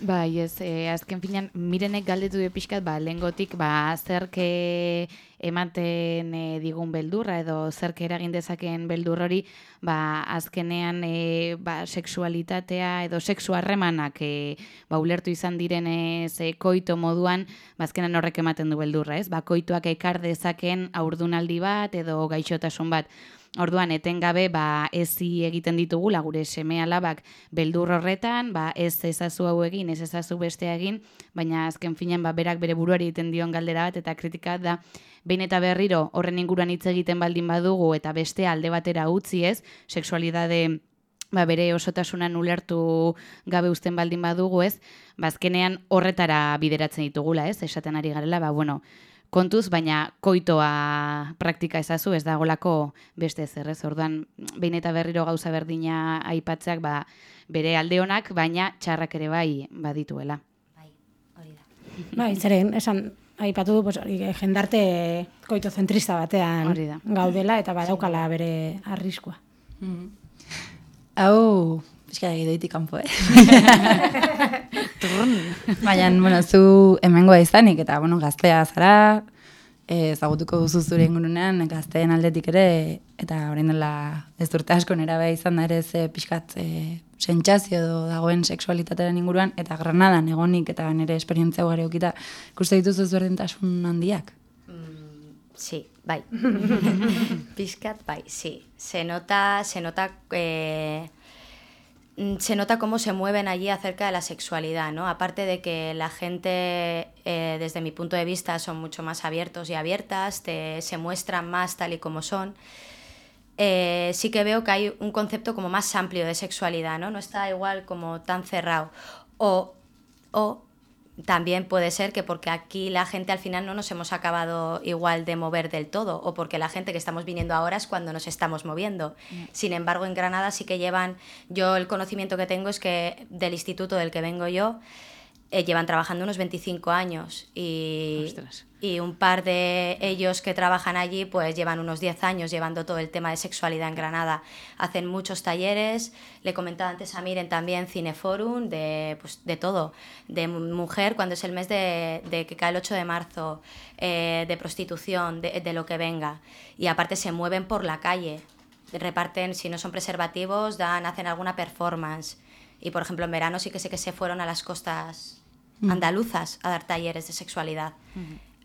Bai, ez, e, azken finan, mirenek galdetu dio pixkat, ba, lehengotik, ba, zerke ematen e, digun beldurra edo zerke eragin dezakeen beldur hori, ba, azkenean e, ba, sexualitatea edo sexu harremanak e, ba, ulertu izan direnez e, koito moduan, ba, azkenean horrek ematen du beldurra, ez? Ba, koitoak ekar dezakeen aurdunaldi bat edo gaixotasun bat. Orduan etengabe ba ezi egiten ditugula gure seme alabak beldur horretan, ba ez ezazu hau egin, ez ezazu beste egin, baina azken finean ba berak bere buruari egiten dion galdera bat eta kritika da behin eta berriro horren inguruan hitz egiten baldin badugu eta beste alde batera utzi ez, sexualidade ba, bere osotasunan ulertu gabe uzten baldin badugu ez, ba, azkenean horretara bideratzen ditugula ez, esaten ari garela, ba, bueno, kontuz, baina koitoa praktika ezazu ez dagolako beste zer, ez? Orduan, behin eta berriro gauza berdina aipatzeak, ba, bere alde onak, baina txarrak ere bai badituela. bai, zeren, esan, aipatu du, pues, hori, jendarte koitozentrista batean Hori da. gaudela eta badaukala bere arriskua. Hau, pixka gidoitik kanpo, eh? Baina, bueno, zu hemengoa izanik, eta, bueno, gaztea zara, eh, ezagutuko duzu zure ingurunean, gazteen aldetik ere, eta orain dela ez urte asko nera beha izan da ere ze pixkat e, sentsazio dagoen sexualitatearen inguruan, eta granadan egonik eta nire esperientzia ugari okita, ikuste dituzu ezberdintasun handiak? Sí, bai. Pizkat, bai, sí. Se nota, se nota, eh, mm, se nota cómo se mueven allí acerca de la sexualidad, ¿no? Aparte de que la gente, eh, desde mi punto de vista, son mucho más abiertos y abiertas, te, se muestran más tal y como son. eh, sí que veo que hay un concepto como más amplio de sexualidad, ¿no? No está igual como tan cerrado. O, o también puede ser que porque aquí la gente al final no nos hemos acabado igual de mover del todo, o porque la gente que estamos viniendo ahora es cuando nos estamos moviendo. Sin embargo, en Granada sí que llevan, yo el conocimiento que tengo es que del instituto del que vengo yo, eh, llevan trabajando unos 25 años y, y un par de ellos que trabajan allí pues llevan unos 10 años llevando todo el tema de sexualidad en Granada. Hacen muchos talleres, le comentaba antes a Miren también Cineforum, de, pues, de todo, de mu- mujer cuando es el mes de, de que cae el 8 de marzo, eh, de prostitución, de, de lo que venga. Y aparte se mueven por la calle, reparten, si no son preservativos, dan, hacen alguna performance. Y por ejemplo en verano sí que sé que se fueron a las costas Mm. andaluzas a dar talleres de sexualidad.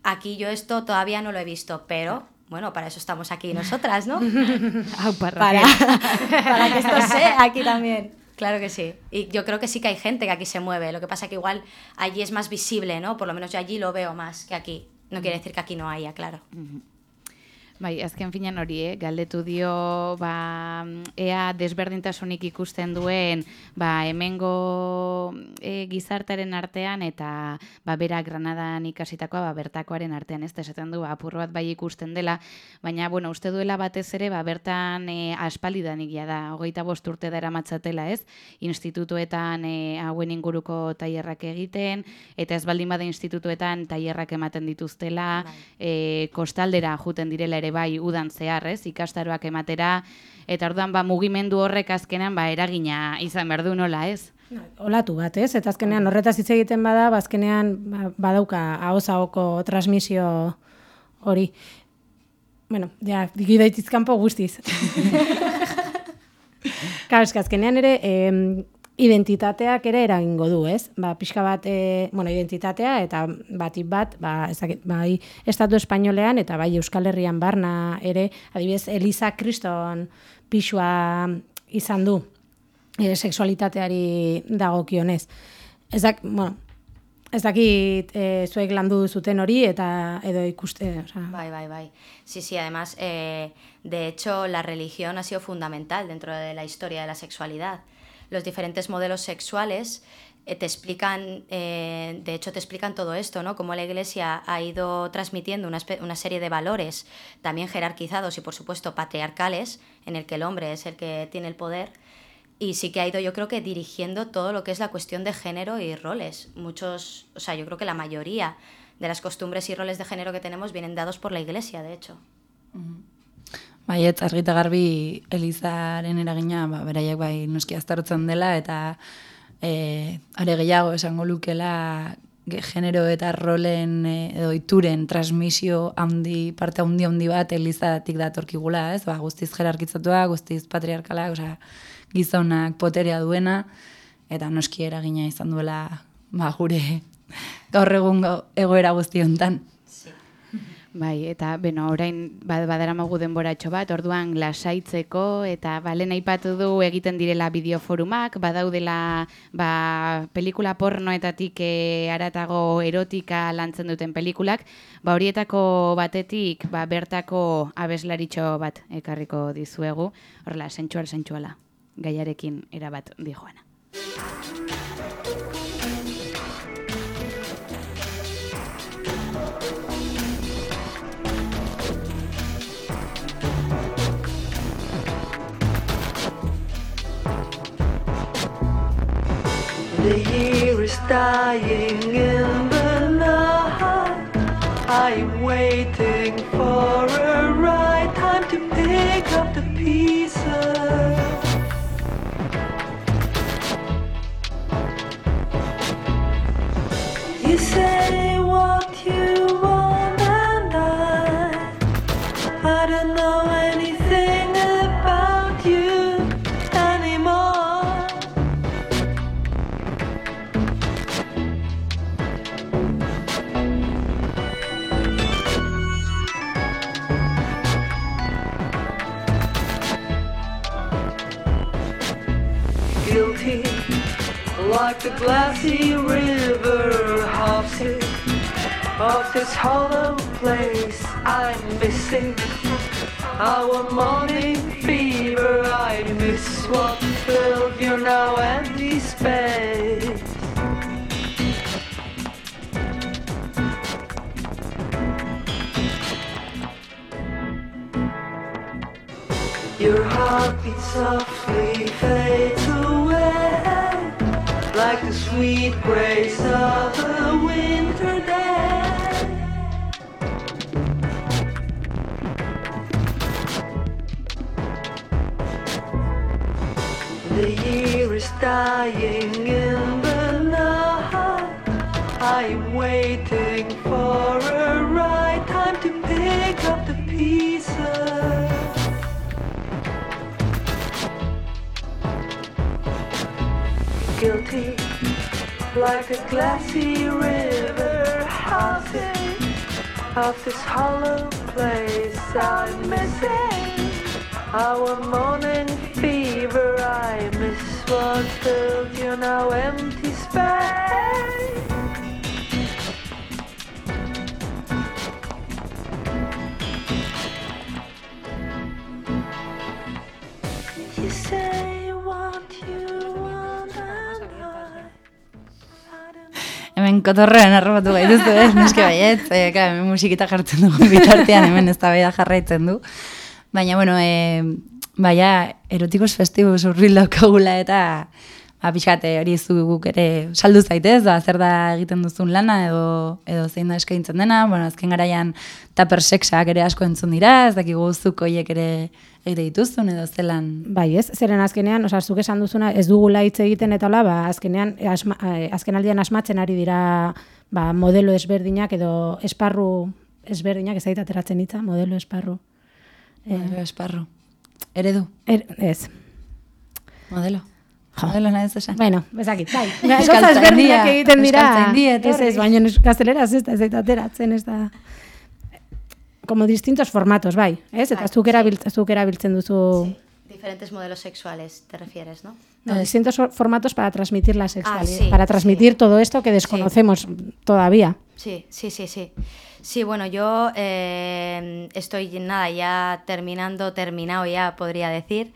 Aquí yo esto todavía no lo he visto, pero bueno, para eso estamos aquí nosotras, ¿no? para, para que esto sea aquí también. Claro que sí. Y yo creo que sí que hay gente que aquí se mueve. Lo que pasa que igual allí es más visible, ¿no? Por lo menos yo allí lo veo más que aquí. No quiere decir que aquí no haya, claro. Bai, azken finan hori, eh? galdetu dio, ba, ea desberdintasunik ikusten duen, ba, hemengo e, gizartaren artean eta ba, bera Granadan ikasitakoa, ba, bertakoaren artean, ez da esaten du, ba, apur bat bai ikusten dela, baina, bueno, uste duela batez ere, ba, bertan e, aspaldidanik ja da, hogeita bost urte dara matzatela, ez? Institutuetan e, hauen inguruko tailerrak egiten, eta ez baldin bada institutuetan tailerrak ematen dituztela, e, kostaldera juten direla ere bai udan zehar, ez? Ikastaroak ematera, eta orduan ba mugimendu horrek azkenean ba eragina izan behar du nola, ez? Olatu bat, ez? Eta azkenean horretaz hitz egiten bada, ba, azkenean ba, badauka ahozahoko transmisio hori. Bueno, ja, gidoitiz kanpo guztiz. Claro, eske azkenean ere em, identitateak ere eragingo du, ez? Ba, pixka bat, e, bueno, identitatea eta batik bat, ba, ez dakit, bai, estatu espainolean eta bai Euskal Herrian barna ere, adibidez, Eliza Kriston pixua izan du e, sexualitateari dagokionez. Ez dak, bueno, ez dakit e, zuek landu zuten hori eta edo ikuste, osea, Bye, bye, bye. Sí, sí, además, eh, de hecho, la religión ha sido fundamental dentro de la historia de la sexualidad. Los diferentes modelos sexuales eh, te explican, eh, de hecho, te explican todo esto, ¿no? Cómo la Iglesia ha ido transmitiendo una, una serie de valores, también jerarquizados y, por supuesto, patriarcales, en el que el hombre es el que tiene el poder, y sí que ha ido yo creo que dirigiendo todo lo que es la cuestión de género y roles. Muchos, o sea, yo creo que la mayoría de las costumbres y roles de género que tenemos vienen dados por la iglesia, de hecho. Baiet, argita garbi Elizaren eragina, ba, beraiek bai noski aztertzen dela, eta e, are gehiago esango lukela ge- genero eta rolen e, edo ituren transmisio handi, parte handi handi bat Elizatik datorkigula, ez? Ba, guztiz jerarkizatua, guztiz patriarkala, osea, gizonak poterea duena, eta noski eragina izan duela ba, gure gaur egun egoera guzti hontan. Bai, eta beno, orain bad, badaramagu denboratxo bat, orduan lasaitzeko eta balen aipatu du egiten direla bideoforumak, badaudela ba, pelikula pornoetatik e, aratago erotika lantzen duten pelikulak, ba horietako batetik ba, bertako abeslaritxo bat ekarriko dizuegu, horrela, sentsual sentsuala, gaiarekin erabat dijoana. The year is dying in the night. I'm waiting for a right time to pick up the pieces. You say what you want and I I don't know like the glassy river Hopsy of this hollow place I'm missing. Our morning fever I miss what filled your now empty space Your heartbeat softly fades sweet grace of a winter day. The year is dying like a glassy river housing of this hollow place I'm missing. Our morning fever I miss what filled your now empty space kotorrean arrobatu gaituzu, ez? Neske baiet, e, ka, hemen musikita jartzen dugu bitartean, hemen ez da jarraitzen du. Baina, bueno, e, baina, erotikos festibus urbil daukagula eta ba, pixkate hori zu guk ere saldu zaitez, da, zer da egiten duzun lana edo, edo zein da eskaintzen dena, bueno, azken garaian taper sexak ere asko entzun dira, ez dakigu zuk hoiek ere egite dituzun edo zelan. Bai, ez, zeren azkenean, oza, zuk esan duzuna, ez dugula hitz egiten eta hola, ba, azkenean, asma, eh, azken asmatzen ari dira ba, modelo ezberdinak edo esparru ezberdinak, ez ateratzen hitza, modelo esparru. Modelo esparru. Eredu. Er, ez. Modelo. Modelo nahi ez esan. Bueno, bezakit, bai. Euskaltzaindia, Gauza ezberdinak egiten dira. euskaltzaindia, Ez ez, etorri. baina ez- gazteleraz ez da, ez zait ateratzen, ez da... Como distintos formatos, bai, ez? Eta zuk erabiltzen, duzu... Diferentes modelos sexuales, te refieres, ¿no? No, distintos for- formatos para transmitir la sexualidad, sí, para transmitir todo esto que desconocemos todavía. Sí, sí, sí, sí. Sí, bueno, yo eh, estoy nada, ya terminando, terminado ya, podría decir,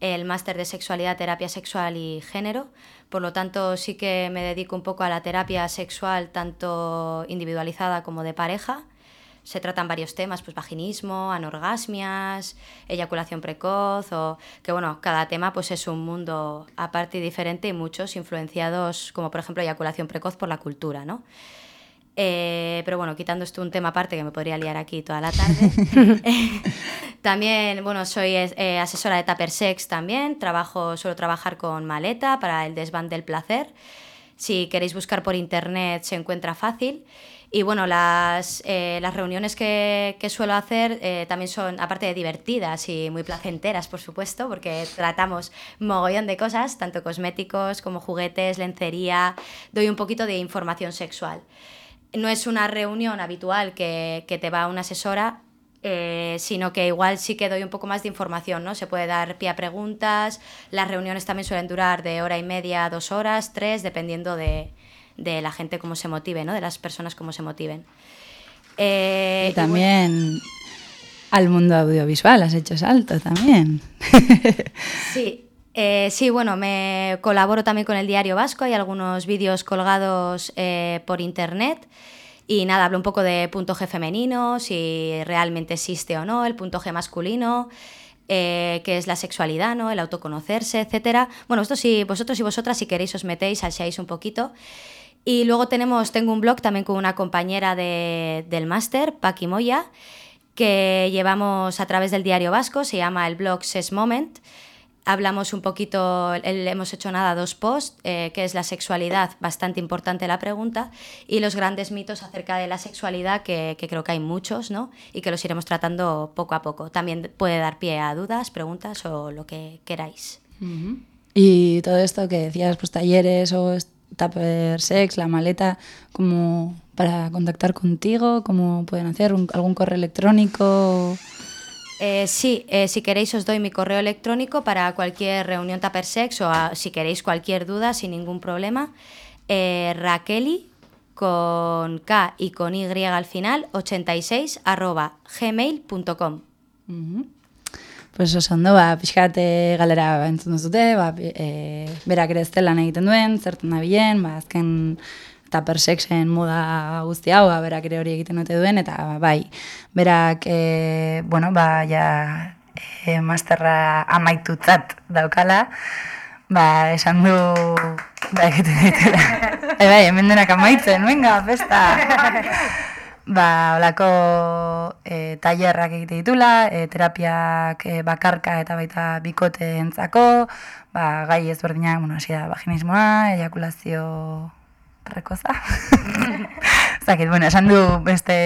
el máster de sexualidad, terapia sexual y género. Por lo tanto, sí que me dedico un poco a la terapia sexual, tanto individualizada como de pareja. Se tratan varios temas, pues vaginismo, anorgasmias, eyaculación precoz, o que bueno, cada tema pues es un mundo aparte y diferente y muchos influenciados, como por ejemplo eyaculación precoz por la cultura, ¿no? Eh, pero bueno, quitando esto un tema aparte que me podría liar aquí toda la tarde. también, bueno, soy eh, asesora de Tupper Sex también. Trabajo, suelo trabajar con Maleta para el desván del placer. Si queréis buscar por internet se encuentra fácil. Y bueno, las, eh, las reuniones que, que suelo hacer eh, también son, aparte de divertidas y muy placenteras, por supuesto, porque tratamos mogollón de cosas, tanto cosméticos como juguetes, lencería, doy un poquito de información sexual. No es una reunión habitual que, que te va una asesora, eh, sino que igual sí que doy un poco más de información, ¿no? Se puede dar pie a preguntas, las reuniones también suelen durar de hora y media a dos horas, tres, dependiendo de, de la gente cómo se motive, ¿no? De las personas cómo se motiven. Eh, Y también al mundo audiovisual has hecho salto también. Sí, eh, sí, bueno, me colaboro también con el Diario Vasco, hay algunos vídeos colgados eh, por internet y nada, hablo un poco de punto G femenino, si realmente existe o no, el punto G masculino, eh, qué es la sexualidad, ¿no? el autoconocerse, etcétera. Bueno, esto sí, vosotros y vosotras si queréis os metéis, salseáis un poquito. Y luego tenemos, tengo un blog también con una compañera de- del máster, Paqui Moya, que llevamos a través del Diario Vasco, se llama el blog Ses Moment. Hablamos un poquito, el- hemos hecho nada, dos posts, eh, que es la sexualidad, bastante importante la pregunta, y los grandes mitos acerca de la sexualidad, que, que creo que hay muchos, ¿no? Y que los iremos tratando poco a poco. También puede dar pie a dudas, preguntas o lo que queráis. Y todo esto que decías, pues talleres o Tupper Sex, la maleta, como para contactar contigo, cómo pueden hacer Un- algún correo electrónico. Eh, sí, eh, si queréis os doy mi correo electrónico para cualquier reunión Tuppersex o a- si queréis cualquier duda sin ningún problema. Eh, Raqueli con K y con Y al final 86 arroba gmail.com. Pues oso ondo, ba, pixkat eh, galera entzun duzute, ba, e, berak ere zelan egiten duen, zertan dabilen, ba, azken Tupper Sexen moda guzti hau, ba, berak ere hori egiten dute duen, eta bai, berak, e, bueno, ba, ja, e, masterra amaitutzat daukala, ba, esan du, ba, egiten ditela. bai, bai, hemen denak amaitzen, venga, festa! ba, olako e, tailerrak egite ditula, e, terapiak e, bakarka eta baita bikote entzako, ba, gai ezberdinak, bueno, hasi da vaginismoa, ejakulazio prekoza. Zakit, bueno, esan du beste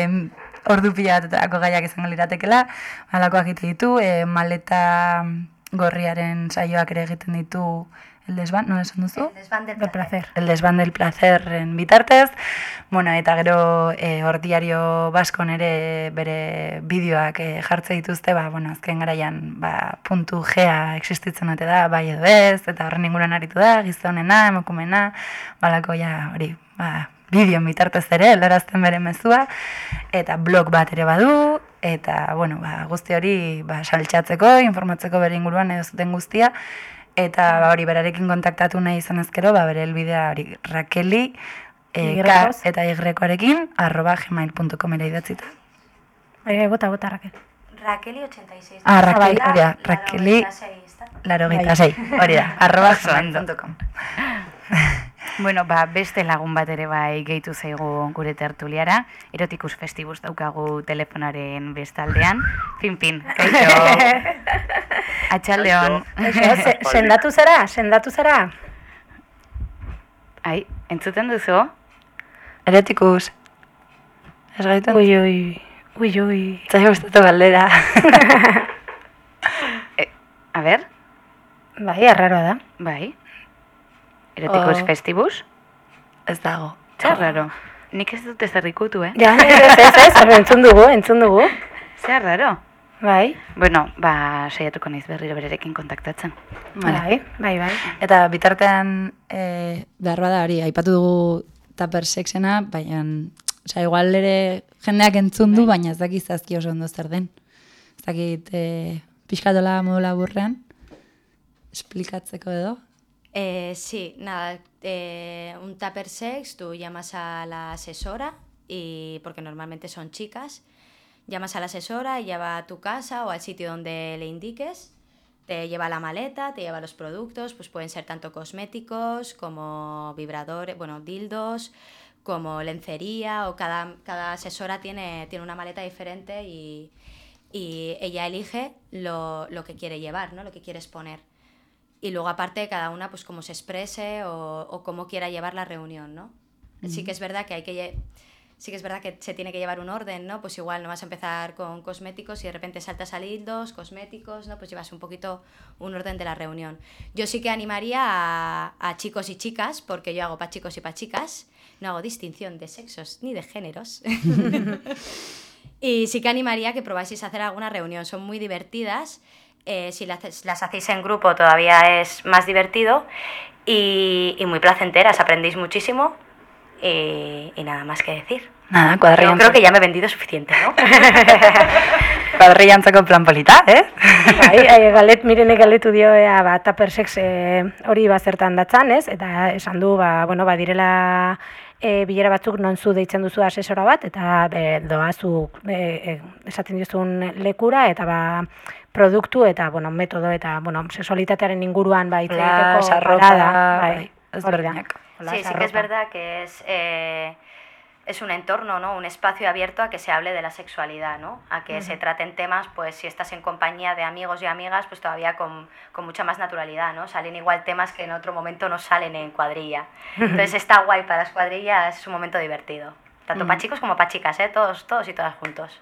ordu pila batetarako gaiak izango liratekela, halakoak egite ditu, e, maleta gorriaren saioak ere egiten ditu el desban, no esan duzu? El desván del placer. El desván del placerren bitartez. Bueno, eta gero e, hor diario baskon ere bere bideoak e, jartze dituzte, ba, bueno, azken garaian ba, puntu gea existitzen ote da, bai edo ez, eta horren inguruan aritu da, gizonena, emakumena, balako ja, hori, ba, bideon bitartez ere, heldarazten bere mezua, eta blog bat ere badu, eta, bueno, ba, guzti hori ba, saltxatzeko, informatzeko bere inguruan edo zuten guztia, eta ba, hori berarekin kontaktatu nahi izan ezkero, ba, bere helbidea hori Rakeli, e, K Yrekoz. eta Y-arekin, arroba gmail.com ere idatzita. Bai, bai, bota, bota, Raquel. Rakeli 86. Ah, Rakeli, bai, hori da, Rakeli, laro Bai. sei, hori da, arroba gmail.com. Bueno, ba, beste lagun bat ere bai gehitu zaigu gure tertuliara. Erotikus Festibus daukagu telefonaren bestaldean. Fin, fin, kaixo. Atxaldeon. Eso, se- sendatu zara, sendatu zara. Ai, entzuten duzu? Erotikus. Ez gaitu? Ui, ui, ui, ui. Zai gustatu galdera. A ber, Bai, arraroa da. bai. Erotikus Oh. Festibus? Ez dago. Zer raro. Nik ez dut ezer ikutu, eh? Ja, ez, ez, ez, ez, entzun dugu, entzun dugu. Zer raro. Bai, Bueno, ba, saiatuko naiz berriro bererekin kontaktatzen. bai, bai, bai. Eta bitartean, e, behar bada hori, aipatu dugu Tupper Sexena, baina, osea, igual ere jendeak entzun du, baina ez dakit zazki oso ondo zer den. Ez dakit, e, pixkatola modu laburrean, esplikatzeko edo. Eh, sí, nada, eh, un tupper sex, tú llamas a la asesora y porque normalmente son chicas llamas a la asesora, ella va a tu casa o al sitio donde le indiques, te lleva la maleta, te lleva los productos, pues pueden ser tanto cosméticos como vibradores, bueno, dildos, como lencería, o cada, cada asesora tiene, tiene una maleta diferente y, y ella elige lo, lo que quiere llevar, ¿no? Lo que quieres poner. Y luego aparte cada una pues cómo se exprese o, o cómo quiera llevar la reunión, ¿no? Sí que es verdad que hay que sí que es verdad que se tiene que llevar un orden, ¿no? Pues igual no vas a empezar con cosméticos y de repente saltas a dildos, cosméticos, ¿no? Pues llevas un poquito un orden de la reunión. Yo sí que animaría a, a chicos y chicas, porque yo hago para chicos y para chicas, no hago distinción de sexos ni de géneros. Y sí que animaría a que probáis a hacer alguna reunión, son muy divertidas. eh, si las, las hacéis en grupo todavía es más divertido y, y muy placenteras, aprendéis muchísimo y, y nada más que decir. Nada, Yo kuadrillantzako. creo que ya me he vendido suficiente, ¿no? Kuadrillantzako plan polita, eh? Bai, ai, galet, mirene galetu dio ea, ba, tupper sex e, hori bazertan datzan, ez? Eta esan du, ba, bueno, ba, direla e, bilera batzuk non zu deitzen duzu asesora bat, eta e, doa zu e, e, esaten dizun lekura, eta ba, produktu eta, bueno, metodo eta, bueno, sexualitatearen inguruan, ba, sarropa, parada, bai, da. ezberdinak. Sí, sí que es verdad que es, eh, es un entorno, ¿no? Un espacio abierto a que se hable de la sexualidad, ¿no? A que se Ujú. traten temas, pues si estás en compañía de amigos y amigas, pues todavía con, con mucha más naturalidad, ¿no? Salen igual temas que en otro momento no salen en cuadrilla. Entonces está guay para las cuadrillas, es un momento divertido. Tanto para Mm. chicos como para chicas, ¿eh? Todos, todos y todas juntos.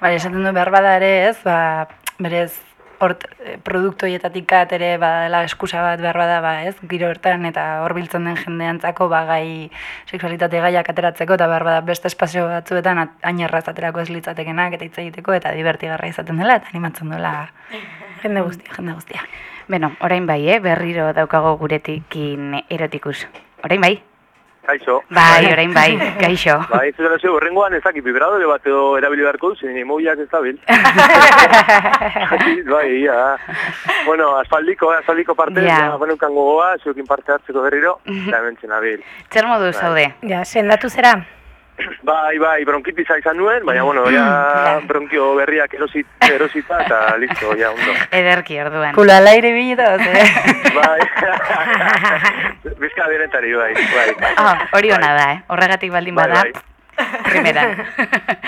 Bai, esaten du behar bada ere ez, ba, berez, hort, eh, produktu horietatik at ere badela eskusa bat behar bada, ba, ez, giro hortan eta hor biltzen den jendeantzako, ba, gai, sexualitate gaiak ateratzeko, eta behar bada beste espazio batzuetan at- hain erraz aterako ez litzatekenak eta hitz egiteko, eta divertigarra izaten dela, eta animatzen duela jende guztia. Jende guztia. Beno, orain bai, eh? berriro daukago guretikin erotikus. Orain bai? Kaixo. Bai, orain bai, gaixo. Bai, zuzera zeu, horrengoan ez dakit vibradore bat edo erabili beharko du, zein imobilak ez dabil. bai, ia. Bueno, asfaldiko, eh, asfaldiko parte, Ja. ja. bueno, kango goa, zeukin parte hartzeko berriro, eta hemen abil. Zer modu Bai. zaude? Ja, sendatu zera? Bai, bai, bronkitisa izan nuen, baina, bueno, ja, bronkio berriak erosit, erosita, eta listo, ja, ondo. Ederki orduan. Kulo al aire bilitoz, eh? Bai, bizka denetari, bai, bai. Ah, hori hona da, eh? Horregatik baldin Bai, bada, bai. primeran.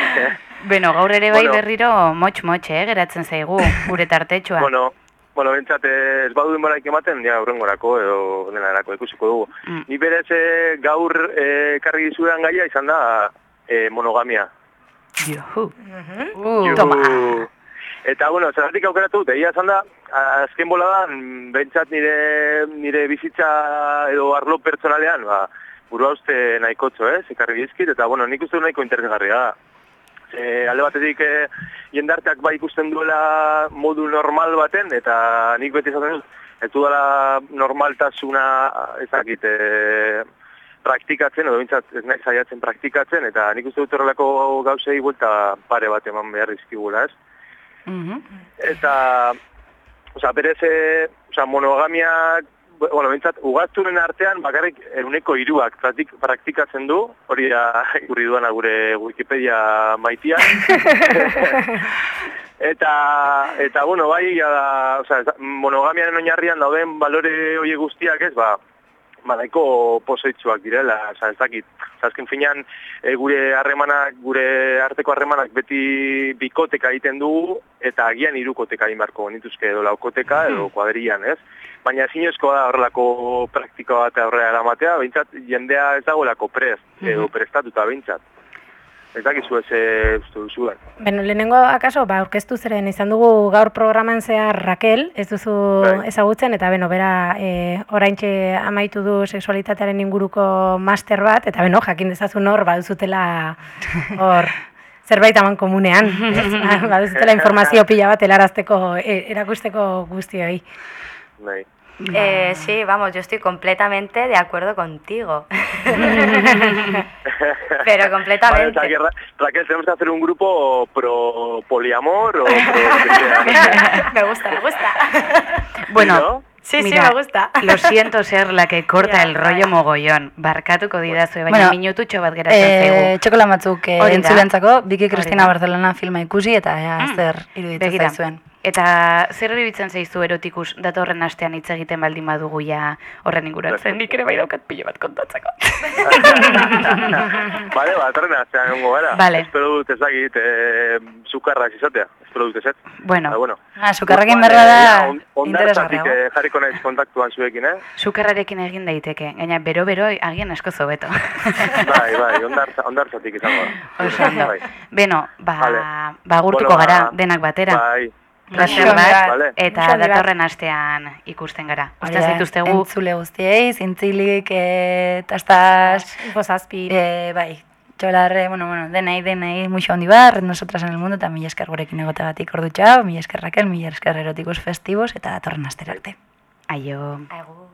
Beno, gaur ere bai Bueno. berriro motx-motx, eh? Geratzen zaigu, gure tartetxoa. Bueno, bueno, bentsat eh, ez badu denboraik ematen, ja, urrengorako edo denerako ikusiko dugu. Mm. Ni berez eh, gaur eh, karri dizudan gaia izan da eh, monogamia. Juhu. Juhu. Uh, toma. Eta, bueno, zergatik aukeratu dut, egia esan da, azken boladan, bentsat nire, nire bizitza edo arlo pertsonalean, ba, burua uste nahikotxo, ez, ekarri dizkit, eta, bueno, nik uste nahiko interesgarria da. E, alde batetik e, jendarteak bai ikusten duela modu normal baten, eta nik beti esaten dut, ez dudala normaltasuna ezakit e, praktikatzen, edo bintzat ez nahi saiatzen praktikatzen, eta nik uste dut horrelako gauzei buelta pare bat eman behar dizkigula, ez? Mhm. Eta, osea, berez, e, osea, monogamiak, bueno, bintzat, ugazturen artean bakarrik eruneko hiruak praktik, praktikatzen du, hori da ikurri duana gure Wikipedia maitian. eta, eta, bueno, bai, ja da, osea, ez- monogamiaren oinarrian dauden balore horiek guztiak ez, ba, ba, nahiko pozoitzuak direla, oza, ez dakit. Azken finean, e, gure harremanak, gure arteko harremanak beti bikoteka egiten dugu, eta agian irukoteka egin beharko nituzke edo laukoteka edo kuadrian, ez? Baina ezinezkoa da horrelako praktika bat aurrera eramatea, behintzat jendea ez dagoelako prest, edo prestatuta behintzat. Ez dakizu ez e, uste duzuen. Beno, lehenengo akaso, ba, aurkeztu zeren izan dugu gaur programan zehar Raquel, ez duzu Bai. ezagutzen, eta beno, bera, e, oraintxe amaitu du sexualitatearen inguruko master bat, eta beno, jakin dezazun hor, baduzutela hor, zerbait aman komunean, ez? Ba, baduzutela informazio pila bat helarazteko, e, erakusteko guztioi. Bai. Eh, sí, vamos, yo estoy completamente de acuerdo contigo. Pero completamente. Vale, o sea que, Ra- Raquel, tenemos que hacer un grupo pro poliamor o pro me gusta, me gusta. Bueno, Sí, sí, Mira, me gusta. Lo siento ser la que corta el rollo mogollón. Barkatuko didazue, baina Bueno, minututxo bat geratzen Eh, zaigu. txokola batzuk eh, entzulentzako, Biki da. Barcelona filma ikusi eta ea, Mm. zer iruditzen Begira, zaizuen. Eta zer iruditzen zaizu erotikus datorren astean hitz egiten baldin badugu ja horren inguruan zen nik ere bai daukat pilo bat kontatzeko. Bale, ba, atorren astean egongo gara. Vale. Espero dut ezagit, eh, zukarrak izatea. Espero dut ezet. Bueno. Ah, bueno. Ah, sukarrakin Orduan, berra da on- Ondartzatik interesgarriago. eh, jarriko naiz kontaktuan zuekin, eh? Sukarrarekin egin daiteke, gaina bero-bero agian asko zobeto. Bai, bai, ondartza, ondartzatik izango da. Oso ondo. Bai. Beno, ba, Vale. ba agurtuko Bueno, ba, gara denak batera. Bai. Placer Muxo bat, Vale. eta datorren astean ikusten gara. Da, dituztegu Entzule guztiei, zintzilik, eh, tastaz... Infozazpi. Eh, bai, txolarre, bueno, bueno, denei, denei, muxo handi bat, red nosotras en el mundo, eta mila esker gurekin egotegatik ordu txau, mila esker Raquel, mila esker erotikus festivos, eta datorren astera arte. Aio. Agur.